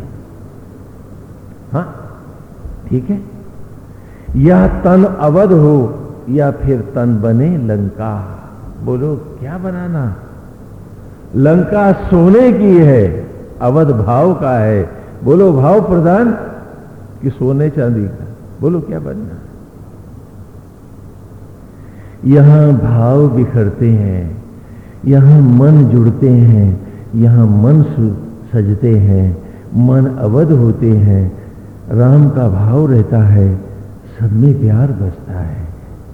हाँ ठीक है? यह तन अवध हो या फिर तन बने लंका। बोलो, क्या बनाना? लंका सोने की है, अवध भाव का है। बोलो, भाव प्रधान, कि सोने चांदी का। बोलो, क्या बनना यहाँ भाव बिखरते हैं, यहाँ मन जुड़ते हैं, यहाँ मन सजते हैं, मन अवध होते हैं। राम का भाव रहता है, सब में प्यार बसता है।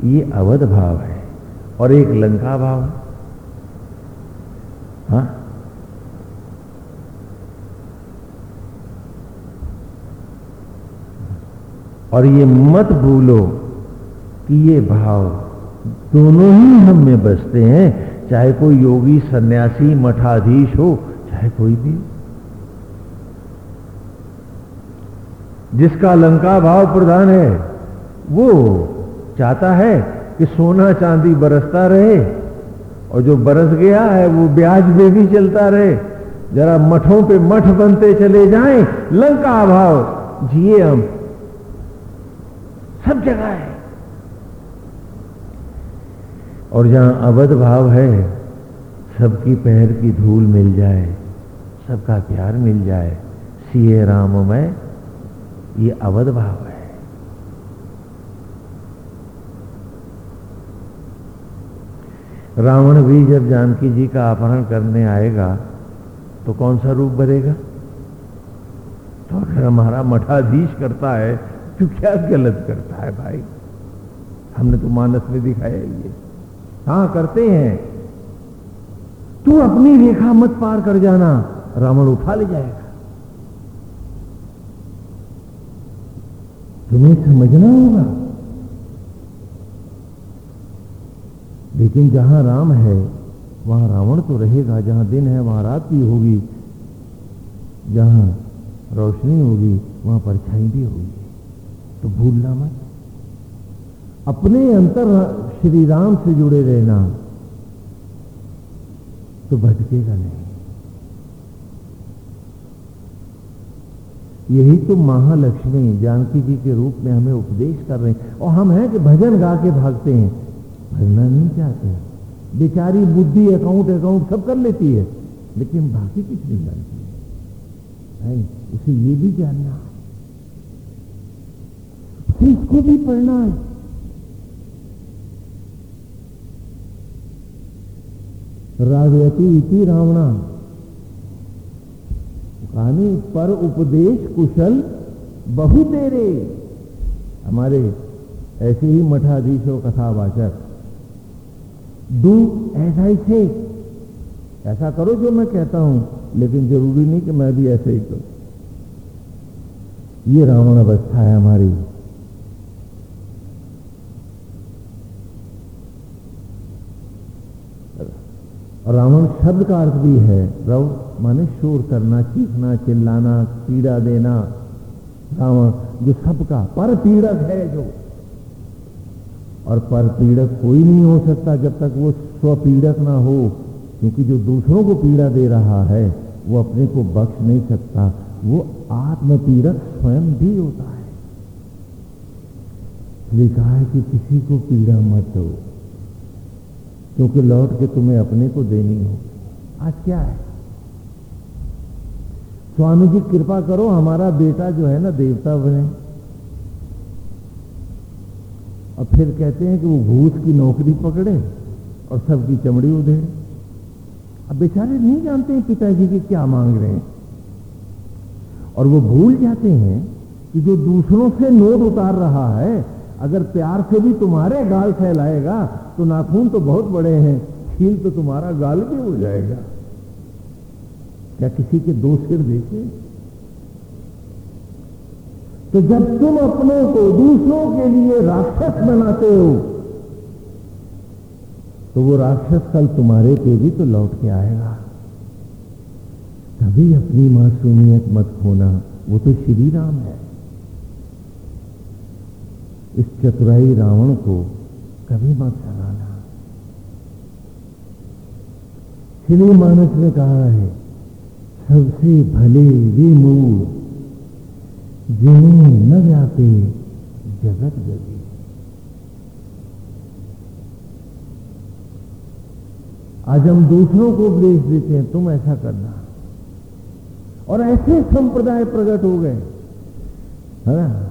ये अवध भाव है, और एक लंका भाव है। हाँ? और ये मत भूलो कि ये भाव दोनों ही हम में बसते हैं, चाहे कोई योगी, सन्यासी, मठाधीश हो, चाहे कोई भी। जिसका लंका भाव प्रधान है, वो चाहता है कि सोना चांदी बरसता रहे और जो बरस गया है, वो ब्याज में भी चलता रहे। जरा मठों पे मठ बनते चले जाएँ, लंका अभाव, जिए हम। सब जगह है। और जहाँ अवध भाव है, सबकी पैर की धूल मिल जाए, सबका प्यार मिल जाए। सीए राम में, ये अवध भाव है। रावण भी जब जानकी जी का अपहरण करने आएगा तो कौन सा रूप भरेगा तो अगर हमारा मठाधीश करता है तो क्या गलत करता है भाई? हमने तो मानस में दिखाया ये हाँ करते हैं। तू अपनी रेखा मत पार कर जाना, रावण उठा ले जाएगा। तुम्हें समझना होगा? लेकिन जहाँ राम है, वहाँ रावण तो रहेगा, जहाँ दिन है, वहाँ रात भी होगी। जहाँ रोशनी होगी, वहाँ परछाई भी होगी। तो भूलना मत। अपने अंतर श्री राम से जुड़े रहना तो भटकेगा नहीं। यही तो महालक्ष्मी जानकी जी के रूप में हमें उपदेश कर रहे हैं। और हम हैं कि भजन गा के भागते हैं। भरना नहीं चाहते। बेचारी बुद्धि अकाउंट अकाउंट सब कर लेती है, लेकिन बाकी कुछ नहीं जानती। है, उसे ये भी जानना है। इसको भी पढ़ना है। राजवती इति रावणा। कहानी, पर उपदेश कुशल बहु तेरे हमारे ऐसे ही मठाधीशों, कथावाचक। डू ऐसा ही थे ऐसा करो जो मैं कहता हूँ, लेकिन ज़रूरी नहीं कि मैं भी ऐसे ही करूँ। ये रावण अवस्था है हमारी। रावण शब्द का अर्थ भी है, रव, माने शोर करना, चीखना, चिल्लाना, पीड़ा देना। रावण, जो सबका पर पीड़क है जो। और पर पीड़क कोई नहीं हो सकता जब तक वो स्वपीड़क ना हो, क्योंकि जो दूसरों को पीड़ा दे रहा है, वो अपने को बख्श नहीं सकता। वो आत्मपीड़क स्वयं भी होता है। लिखा है कि किसी को पीड़ा मत दो, क्योंकि लौट के तुम्हें अपने को देनी हो। आज क्या है? स्वामी जी, कृपा करो, हमारा बेटा जो है ना, देवता बने। और फिर कहते हैं कि वो घूस की नौकरी पकड़े और सबकी चमड़ी उधेड़े। अब बेचारे नहीं जानते हैं पिताजी की क्या मांग रहे हैं। और वो भूल जाते हैं कि जो दूसरों से नोट उतार रहा है, अगर प्यार से भी तुम्हारे गाल फैलाएगा तो नाखून तो बहुत बड़े हैं, छील तो तुम्हारा गाल भी हो जाएगा। क्या किसी के दो सिर देखे? तो जब तुम अपने को दूसरों के लिए राक्षस बनाते हो तो वो राक्षस कल तुम्हारे पे भी तो लौट के आएगा। कभी अपनी मासूमियत मत खोना, वो तो श्री राम है। इस चतुराई रावण को कभी मत सराना श्री मानस ने कहा है, सबसे भले वे मूल जिन्हें न व्यापे जगत जगी आज हम दूसरों को उपदेश देते हैं, तुम ऐसा करना। और ऐसे संप्रदाय प्रकट हो गए। है ना?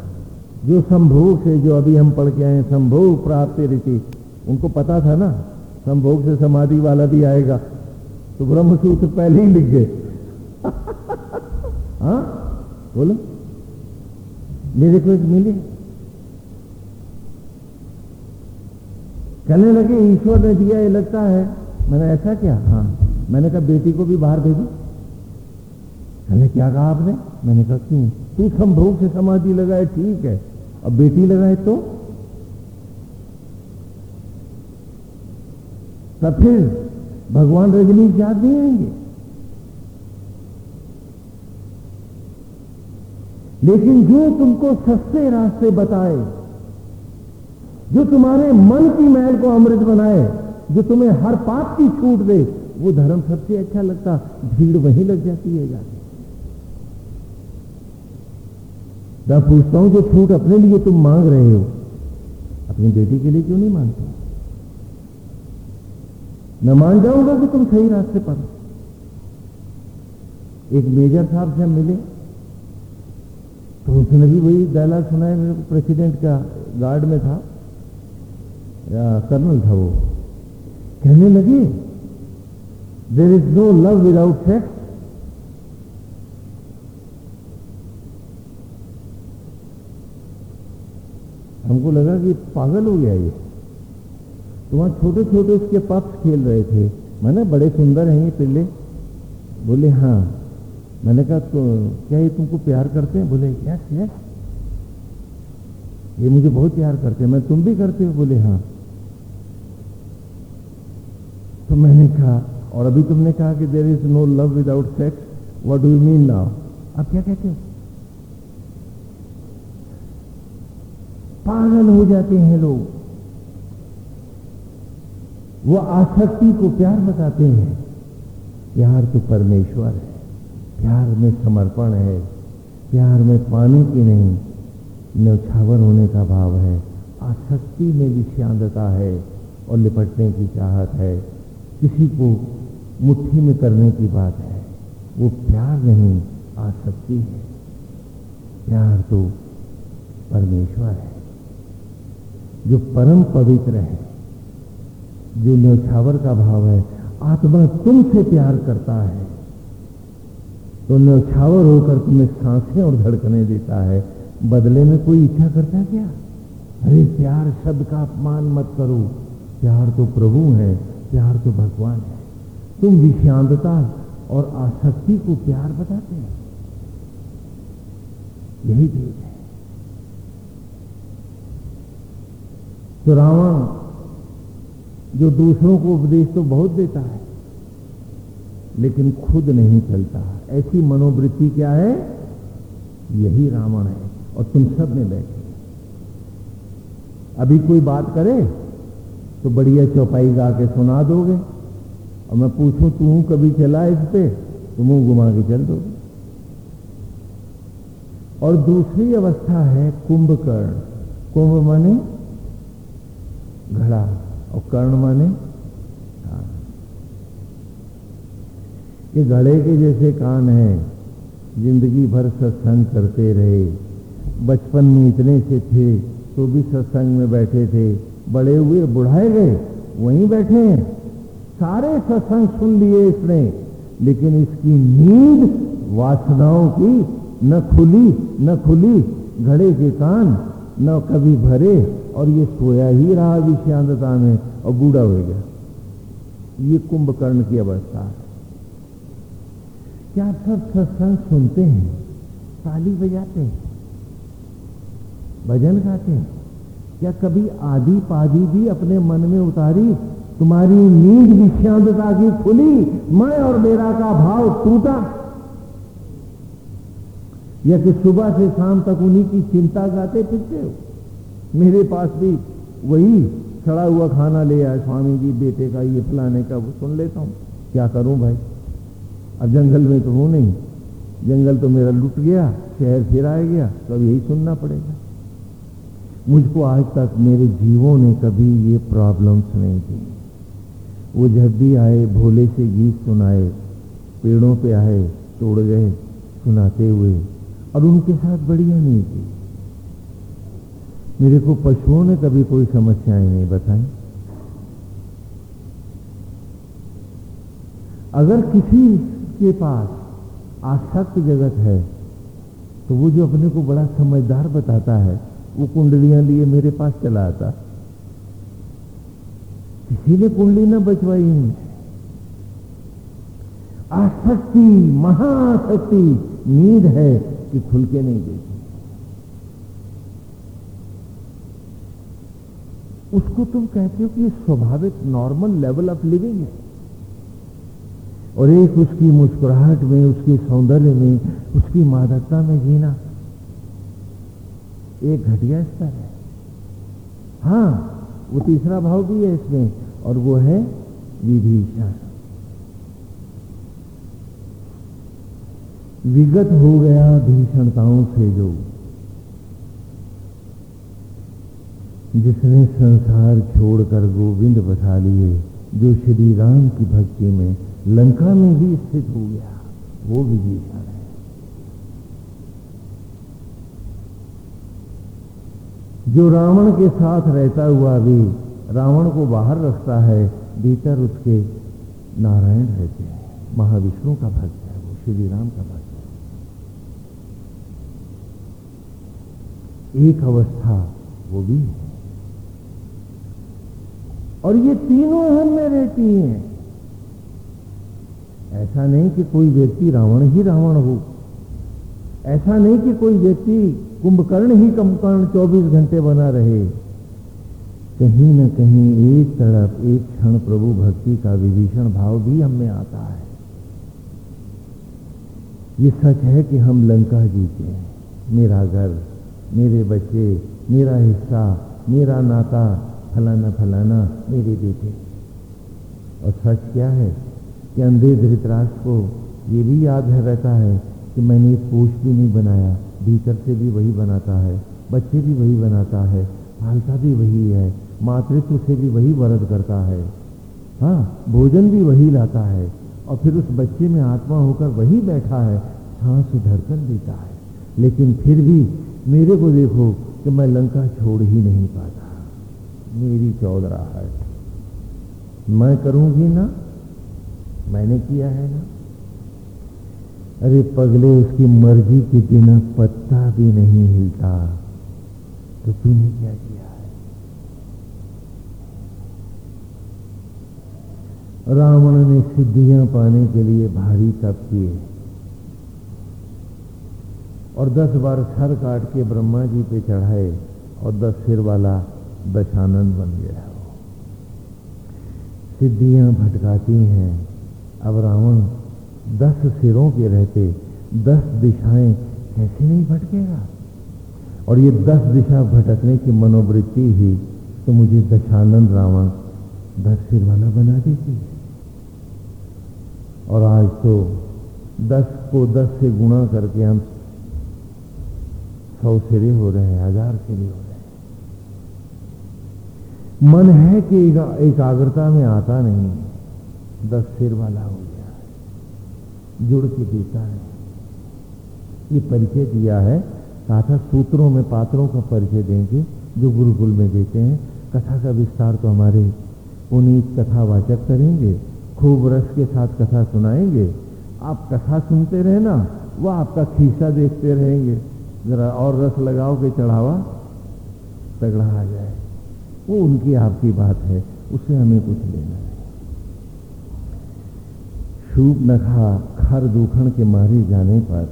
जो संभोग से, जो अभी हम पढ़ के आए संभोग प्राप्त रीति उनको पता था ना, संभोग से समाधि वाला भी आएगा। तो ब्रह्मसूत्र पहले ही लिख गए। हाँ? बोलो। मेरे को एक मिले। कहने लगे, ईश्वर ने दिया, ये लगता है। मैंने ऐसा क्या? हाँ। मैंने कहा, बेटी को भी बाहर भेजो। कहने क्या कहा आपने? मैंने कहा, क्यों? तू संभोग से समाधि लगाए, ठीक है। और बेटी लगाए तो? तब फिर भगवान रजनी याद नहीं आएँगे। लेकिन जो तुमको सस्ते रास्ते बताए, जो तुम्हारे मन की मैल को अमृत बनाए, जो तुम्हें हर पाप की छूट दे, वो धर्म सबसे अच्छा लगता, भीड़ वहीं लग जाती है जाके। मैं पूछता हूँ, जो छूट अपने लिए तुम मांग रहे हो, अपनी बेटी के लिए क्यों नहीं मांगते? मैं मान जाऊँगा कि तुम सही रास्ते पर एक मेजर साहब से मिले। तो उसने भी वही डायलॉग सुनाया मेरे को प्रेसिडेंट का गार्ड में था, या कर्नल था वो। कहने लगे there is no love without sex हमको लगा कि पागल हो गया ये। तो वहाँ छोटे छोटे उसके पक्ष खेल रहे थे। मैंने, बड़े सुंदर हैं ये पिल्ले। बोले हाँ। मैंने कहा तो क्या ये तुमको प्यार करते हैं? बोले यस यस ये मुझे बहुत प्यार करते हैं। मैं, तुम भी करते हो? बोले हाँ. तो मैंने कहा, और अभी तुमने कहा कि there is no love without sex what do you mean now आप क्या कहते हो? पागल हो जाते हैं लोग। वो आसक्ति को प्यार बताते हैं। प्यार तो परमेश्वर है। प्यार में समर्पण है, प्यार में पानी की नहीं। न्यौछावर होने का भाव है, आसक्ति में भी विषांतता है और लिपटने की चाहत है। किसी को मुट्ठी में करने की बात है, वो प्यार नहीं, आसक्ति है। प्यार तो परमेश्वर है, जो परम पवित्र है, जो न्यौछावर का भाव है। आत्मा तुमसे प्यार करता है। तो न्यौछावर होकर तुम्हें साँसें और धड़कने देता है। बदले में कोई इच्छा करता है क्या? अरे प्यार शब्द का अपमान मत करो। प्यार तो प्रभु है, प्यार तो भगवान है। तुम विषांतता और आसक्ति को प्यार बताते हैं। यही भेद है। तो रावण जो दूसरों को उपदेश तो बहुत देता है, लेकिन खुद नहीं चलता। ऐसी मनोवृत्ति क्या है? यही रावण है। और तुम सब में बैठे अभी कोई बात करे तो बढ़िया चौपाई गा के सुना दोगे। और मैं पूछूँ, तू कभी चला इस पे? तो मुँह घुमा के चल दोगे। और दूसरी अवस्था है कुंभकर्ण। कुंभ माने घड़ा, और कर्ण माने ये घड़े के जैसे कान है। ज़िंदगी भर सत्संग करते रहे। बचपन में इतने से थे तो भी सत्संग में बैठे थे। बड़े हुए बुढ़ाए गए, वहीं बैठे हैं। सारे सत्संग सुन लिए इसने। लेकिन इसकी नींद वासनाओं की न खुली न खुली। घड़े के कान न कभी भरे और ये सोया ही रहा विषांतता में और बूढ़ा हो गया। ये कुंभकर्ण की अवस्था है। क्या सब सत्संग सुनते हैं? ताली बजाते हैं। भजन गाते हैं। क्या कभी आदि पादी भी अपने मन में उतारी, तुम्हारी नींद विषांतता की खुली, मैं और मेरा का भाव टूटा। या कि सुबह से शाम तक उन्हीं की चिंता गाते फिरते हो। मेरे पास भी वही सड़ा हुआ खाना ले आए, स्वामी जी, बेटे का ये फलाने का वो सुन लेता हूँ। क्या करूँ भाई? अब जंगल में तो हूँ नहीं। जंगल तो मेरा लुट गया, शहर फिर आ गया तो अब यही सुनना पड़ेगा। मुझको आज तक मेरे जीवों ने कभी ये प्रॉब्लम्स नहीं दी। वो जब भी आए, भोले से गीत सुनाए, पेड़ों पे आए, तोड़ गए, सुनाते हुए, और उनके साथ बढ़िया नहीं थी मेरे को पशुओं ने कभी कोई समस्याएँ नहीं बताई। अगर किसी के पास आसक्त जगत है तो वो जो अपने को बड़ा समझदार बताता है, वो कुंडलियाँ लिए मेरे पास चला आता। किसी ने कुंडली ना बचवाई। आसक्ति महाशक्ति नींद है कि खुल के नहीं देखी। उसको तुम कहते हो कि स्वाभाविक नॉर्मल लेवल ऑफ़ लिविंग है। और एक उसकी मुस्कुराहट में, उसके सौंदर्य में, उसकी मादकता में जीना। एक घटिया स्तर है। हाँ वो तीसरा भाव भी है इसमें, और वो है विभीषण। विगत हो गया भीषणताओं से जो। जिसने संसार छोड़कर गोविंद बसा लिए, जो श्री राम की भक्ति में लंका में भी स्थित हो गया। वो विभीषण है। जो रावण के साथ रहता हुआ भी रावण को बाहर रखता है, भीतर उसके नारायण रहते हैं। महाविष्णु का भक्त है वो, श्री राम का भक्त है। एक अवस्था वो भी है। और ये तीनों हम में रहती हैं। ऐसा नहीं कि कोई व्यक्ति रावण ही रावण हो। ऐसा नहीं कि कोई व्यक्ति कुंभकर्ण ही कुंभकर्ण 24 घंटे बना रहे। कहीं न कहीं एक तरफ़ एक क्षण प्रभु भक्ति का विभीषण भाव भी हमें आता है। ये सच है कि हम लंका जीते मेरा घर, मेरे बच्चे, मेरा हिस्सा, मेरा नाता, फलाना फलाना मेरे बेटे। और सच क्या है? कि अंधे धृतराज को ये भी याद है, रहता है कि मैंने पोष भी नहीं बनाया, भीतर से भी वही बनाता है, बच्चे भी वही बनाता है पालता भी वही है, मातृत्व से भी वही वरद करता है। हाँ भोजन भी वही लाता है और फिर उस बच्चे में आत्मा होकर वही बैठा है, सांस धड़कन देता है। लेकिन फिर भी मेरे को देखो कि मैं लंका छोड़ ही नहीं पाता। मेरी चौधरा है। मैं करूँगी ना? मैंने किया है ना? अरे पगले, उसकी मर्ज़ी के बिना पत्ता भी नहीं हिलता। तो तूने क्या किया है? रावण ने सिद्धियाँ पाने के लिए भारी तप किए। और दस बार सर काट के ब्रह्मा जी पे चढ़ाए और दस सिर वाला दशानंद बन गया। सिद्धियाँ भटकाती हैं। अब रावण दस सिरों के रहते, दस दिशाएँ कैसे नहीं भटकेगा? और ये दस दिशा भटकने की मनोवृत्ति ही तो मुझे दशानंद रावण दस सिर वाला बना देती है। और आज तो दस को दस से गुणा करके हम सौ सिरे हो रहे हैं, हज़ार सिरे हो रहे हैं। मन है कि एकाग्रता में आता नहीं। दस सिर वाला हो गया। जुड़ के देता है। ये परिचय दिया है। कहा था, सूत्रों में पात्रों का परिचय देंगे, जो गुरुकुल में देते हैं। कथा का विस्तार तो हमारे पुनीत कथावाचक करेंगे। खूब रस के साथ कथा सुनाएँगे। आप कथा सुनते रहे ना वह आपका खीसा देखते रहेंगे। जरा और रस लगाओ के चढ़ावा, तगड़ा आ जाए। वो उनकी आपकी बात है उससे हमें कुछ लेना शूप नखा खर दूखण के मारे जाने पर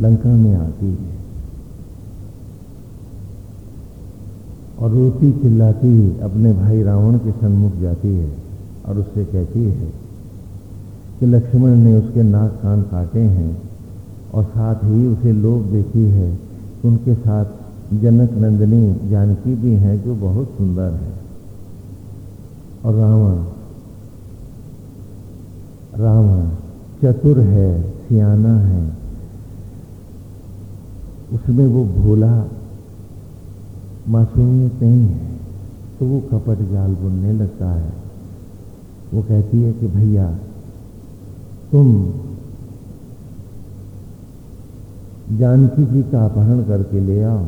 लंका में आती है। और रोती चिल्लाती अपने भाई रावण के सन्मुख जाती है और उससे कहती है कि लक्ष्मण ने उसके नाक कान काटे हैं और साथ ही उसे लोग देती है। उनके साथ जनक नंदिनी जानकी भी हैं जो बहुत सुंदर है। और रावण रावण चतुर है, सियाना है। उसमें वो भोला मासूमियत नहीं है तो वो कपट जाल बुनने लगता है। वो कहती है कि भैया, तुम जानकी जी का अपहरण करके ले आओ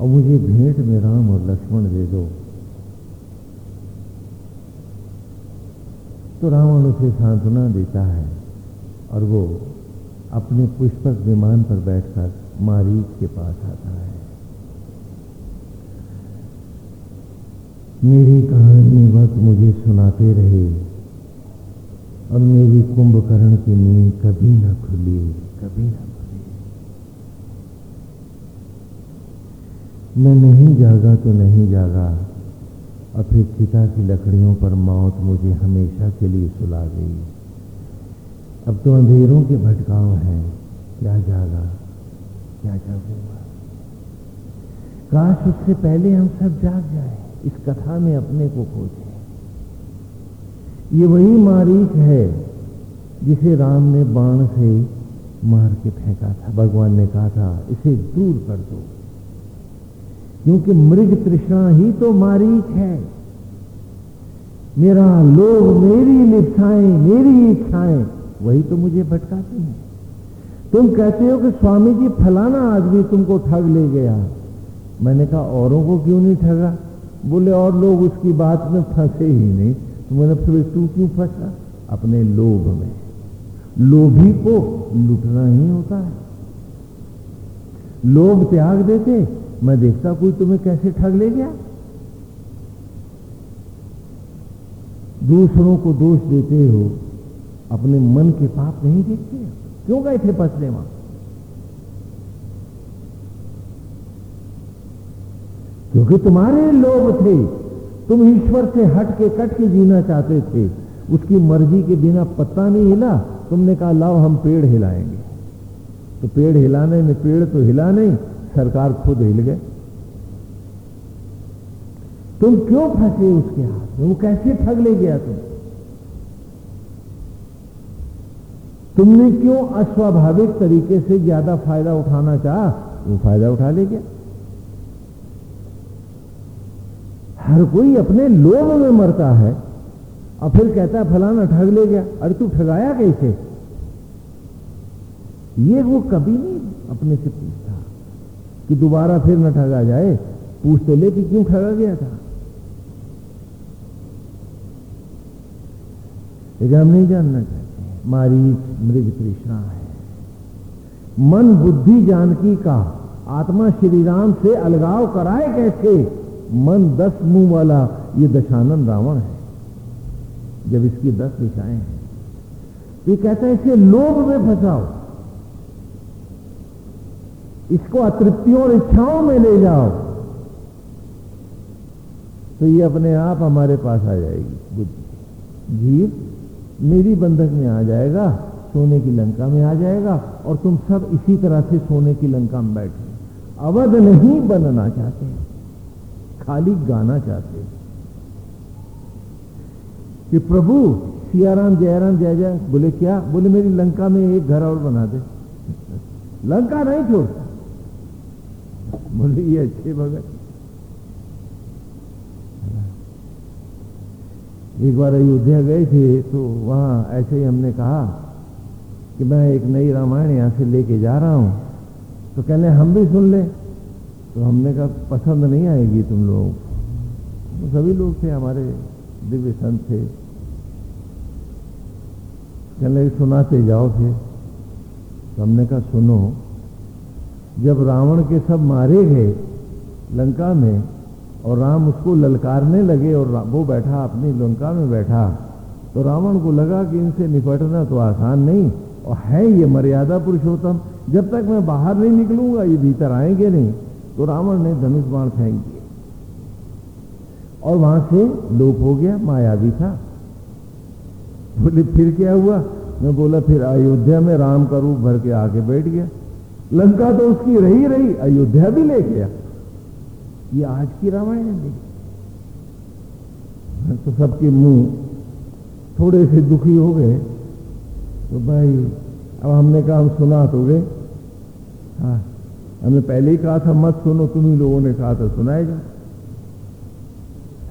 और मुझे भेंट में राम और लक्ष्मण दे दो। तो रावण उसे सांत्वना देता है और वो अपने पुष्पक विमान पर बैठकर मारीच के पास आता है। मेरी कहानी वक्त मुझे सुनाते रहे और मेरी कुंभकर्ण की नींद कभी ना खुली, कभी ना खुली। मैं नहीं जागा तो नहीं जागा चिता की लकड़ियों पर मौत मुझे हमेशा के लिए सुला गई। अब तो अंधेरों के भटकाव हैं। क्या जागा, क्या जागूँगा? काश उससे पहले हम सब जाग जाए, इस कथा में अपने को खोजें। ये वही मारीच है, जिसे राम ने बाण से मार के फेंका था। भगवान ने कहा था, इसे दूर कर दो। क्योंकि मृग तृष्णा ही तो मारीच है। मेरा लोग मेरी लिप्साएँ मेरी इच्छाएँ, वही तो मुझे भटकाती हैं। तुम कहते हो कि स्वामी जी फलाना आदमी तुमको ठग ले गया। मैंने कहा, औरों को क्यों नहीं ठगा? बोले, और लोग उसकी बात में फंसे ही नहीं। तो मैंने फिर तू क्यों फंसा? अपने लोभ में। लोभी को लुटना ही होता है। लोभ त्याग देते मैं देखता कोई तुम्हें कैसे ठग ले गया? दूसरों को दोष देते हो, अपने मन के पाप नहीं देखते? क्यों गए थे पसने वहाँ? क्योंकि तुम्हारे लोग थे। तुम ईश्वर से हट के कट के जीना चाहते थे। उसकी मर्ज़ी के बिना पत्ता नहीं हिला। तुमने कहा, लाओ हम पेड़ हिलाएँगे। तो पेड़ हिलाने में पेड़ तो हिला नहीं। सरकार खुद हिल गए। तुम क्यों फंसे उसके हाथ में? वो कैसे ठग ले गया तुम? तुमने क्यों अस्वाभाविक तरीके से ज़्यादा फ़ायदा उठाना चाहा? वो फ़ायदा उठा ले गया। हर कोई अपने लोभ में मरता है और फिर कहता है, फलाना ठग ले गया। अरे तू ठगाया कैसे? ये वो कभी नहीं अपने से पूछता। कि दोबारा फिर न ठगा जाए पूछ तो ले कि क्यों ठगा गया था? लेकिन हम नहीं जानना चाहते मारीच मृग तृष्णा है। मन बुद्धि जानकी का आत्मा श्री राम से अलगाव कराए कैसे? मन दस मुँह वाला, ये दशानन रावण है। जब इसकी दस दिशाएँ हैं तो ये कहता है, इसे लोभ में फंसाओ। इसको अतृप्तियों और इच्छाओं में ले जाओ। तो ये अपने आप हमारे पास आ जाएगी। बुद्धि। जीव मेरी बंधक में आ जाएगा, सोने की लंका में आ जाएगा और तुम सब इसी तरह से सोने की लंका में बैठे। अवध नहीं बनना चाहते खाली गाना चाहते कि प्रभु, सियाराम, जयराम, जय जय, बोले क्या? बोले मेरी लंका में एक घर और बना दे। लंका नहीं छोड़ता बोले ये अच्छे भगत एक बार अयोध्या गए थे तो वहाँ ऐसे ही हमने कहा कि मैं एक नई रामायण यहाँ से लेके जा रहा हूँ। तो कहने, हम भी सुन ले। तो हमने कहा, पसंद नहीं आएगी तुम लोग तो सभी लोग थे, हमारे दिव्य संत थे। कहने सुनाते जाओ फिर। तो हमने कहा, सुनो। जब रावण के सब मारे गए लंका में, और राम उसको ललकारने लगे और वो बैठा, अपनी लंका में बैठा तो रावण को लगा कि इनसे निपटना तो आसान नहीं, और है ये मर्यादा पुरुषोत्तम। जब तक मैं बाहर नहीं निकलूँगा, ये भीतर आएँगे नहीं। तो रावण ने धनुष बाण फेंक दिए। और वहाँ से लोप हो गया, माया भी था। बोले, फिर क्या हुआ? मैं बोला, फिर अयोध्या में राम का रूप भर के आके बैठ गया। लंका तो उसकी रही रही, अयोध्या भी ले गया। ये आज की रामायण है। तो सबके मुँह थोड़े से दुखी हो गए। तो भाई, अब हमने कहा हम सुना तो गए हाँ हमने पहले ही कहा था, मत सुनो, तुम ही लोगों ने कहा था, सुनाएगा।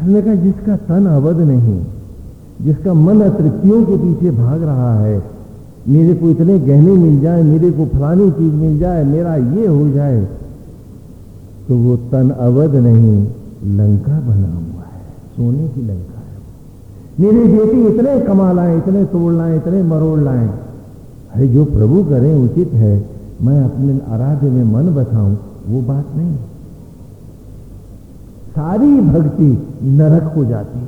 हमने कहा, जिसका तन अवध नहीं, जिसका मन अतृप्तियों के पीछे भाग रहा है मेरे को इतने गहने मिल जाए, मेरे को फलानी चीज़ मिल जाए, मेरा ये हो जाए तो वो तन अवध नहीं, लंका बना हुआ है, सोने की लंका है। मेरी बेटी इतने कमा लाए इतने तोड़ लाए, इतने मरोड़ लाए। अरे जो प्रभु करें, उचित है, मैं अपने आराध्य में मन बसाऊं, वो बात नहीं। सारी भक्ति नरक हो जाती।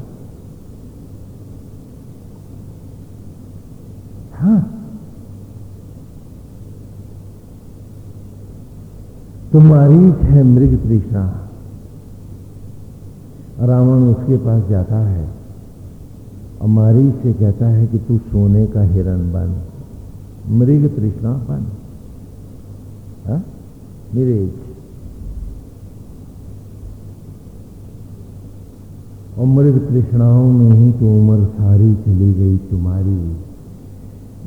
हाँ तुम्हारी है मृग तृष्णा। रावण उसके पास जाता है। और मारी से कहता है कि तू सोने का हिरण बन, मृग तृष्णा बन। हाँ? मेरे और मृग तृष्णाओं में ही तो उम्र सारी चली गई तुम्हारी।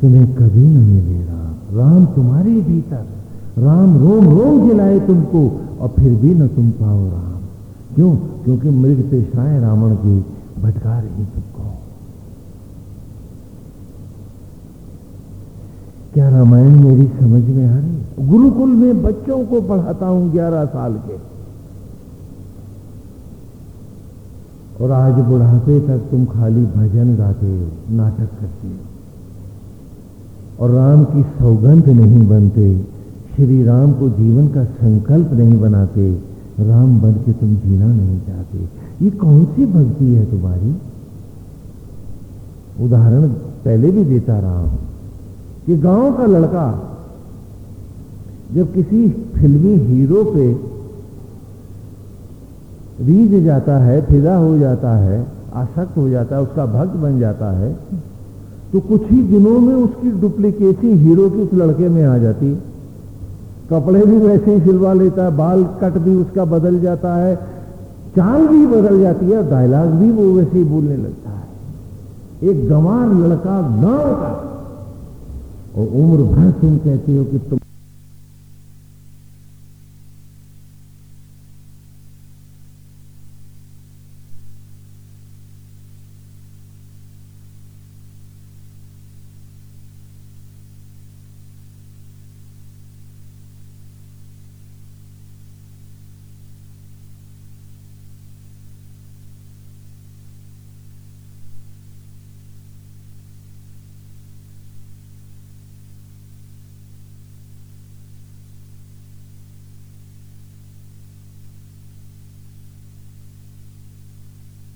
तुम्हें कभी न मिले राम राम तुम्हारे भीतर। राम, रोम रोम जिलाए तुमको, और फिर भी न तुम पाओ राम। क्यों? क्योंकि मृग से तृष्णाएँ रावण की भटका रही तुमको। क्या रामायण मेरी समझ में आ रही? गुरुकुल में बच्चों को पढ़ाता हूँ ग्यारह साल के। और आज बुढ़ापे तक तुम खाली भजन गाते हो, नाटक करते हो। और राम की सौगंध नहीं बनते श्री राम को जीवन का संकल्प नहीं बनाते, राम बन के तुम जीना नहीं चाहते। ये कौन सी भक्ति है तुम्हारी? उदाहरण पहले भी देता रहा हूँ कि गाँव का लड़का जब किसी फिल्मी हीरो पे रीझ जाता है, फिदा हो जाता है, आसक्त हो जाता है, उसका भक्त बन जाता है तो कुछ ही दिनों में उसकी डुप्लीकेसी हीरो की उस लड़के में आ जाती। कपड़े भी वैसे ही सिलवा लेता है, बाल कट भी उसका बदल जाता है, चाल भी बदल जाती है डायलॉग भी वो वैसे ही बोलने लगता है। एक गंवार लड़का गाँव का, और उम्र भर तुम कहते हो कि तुम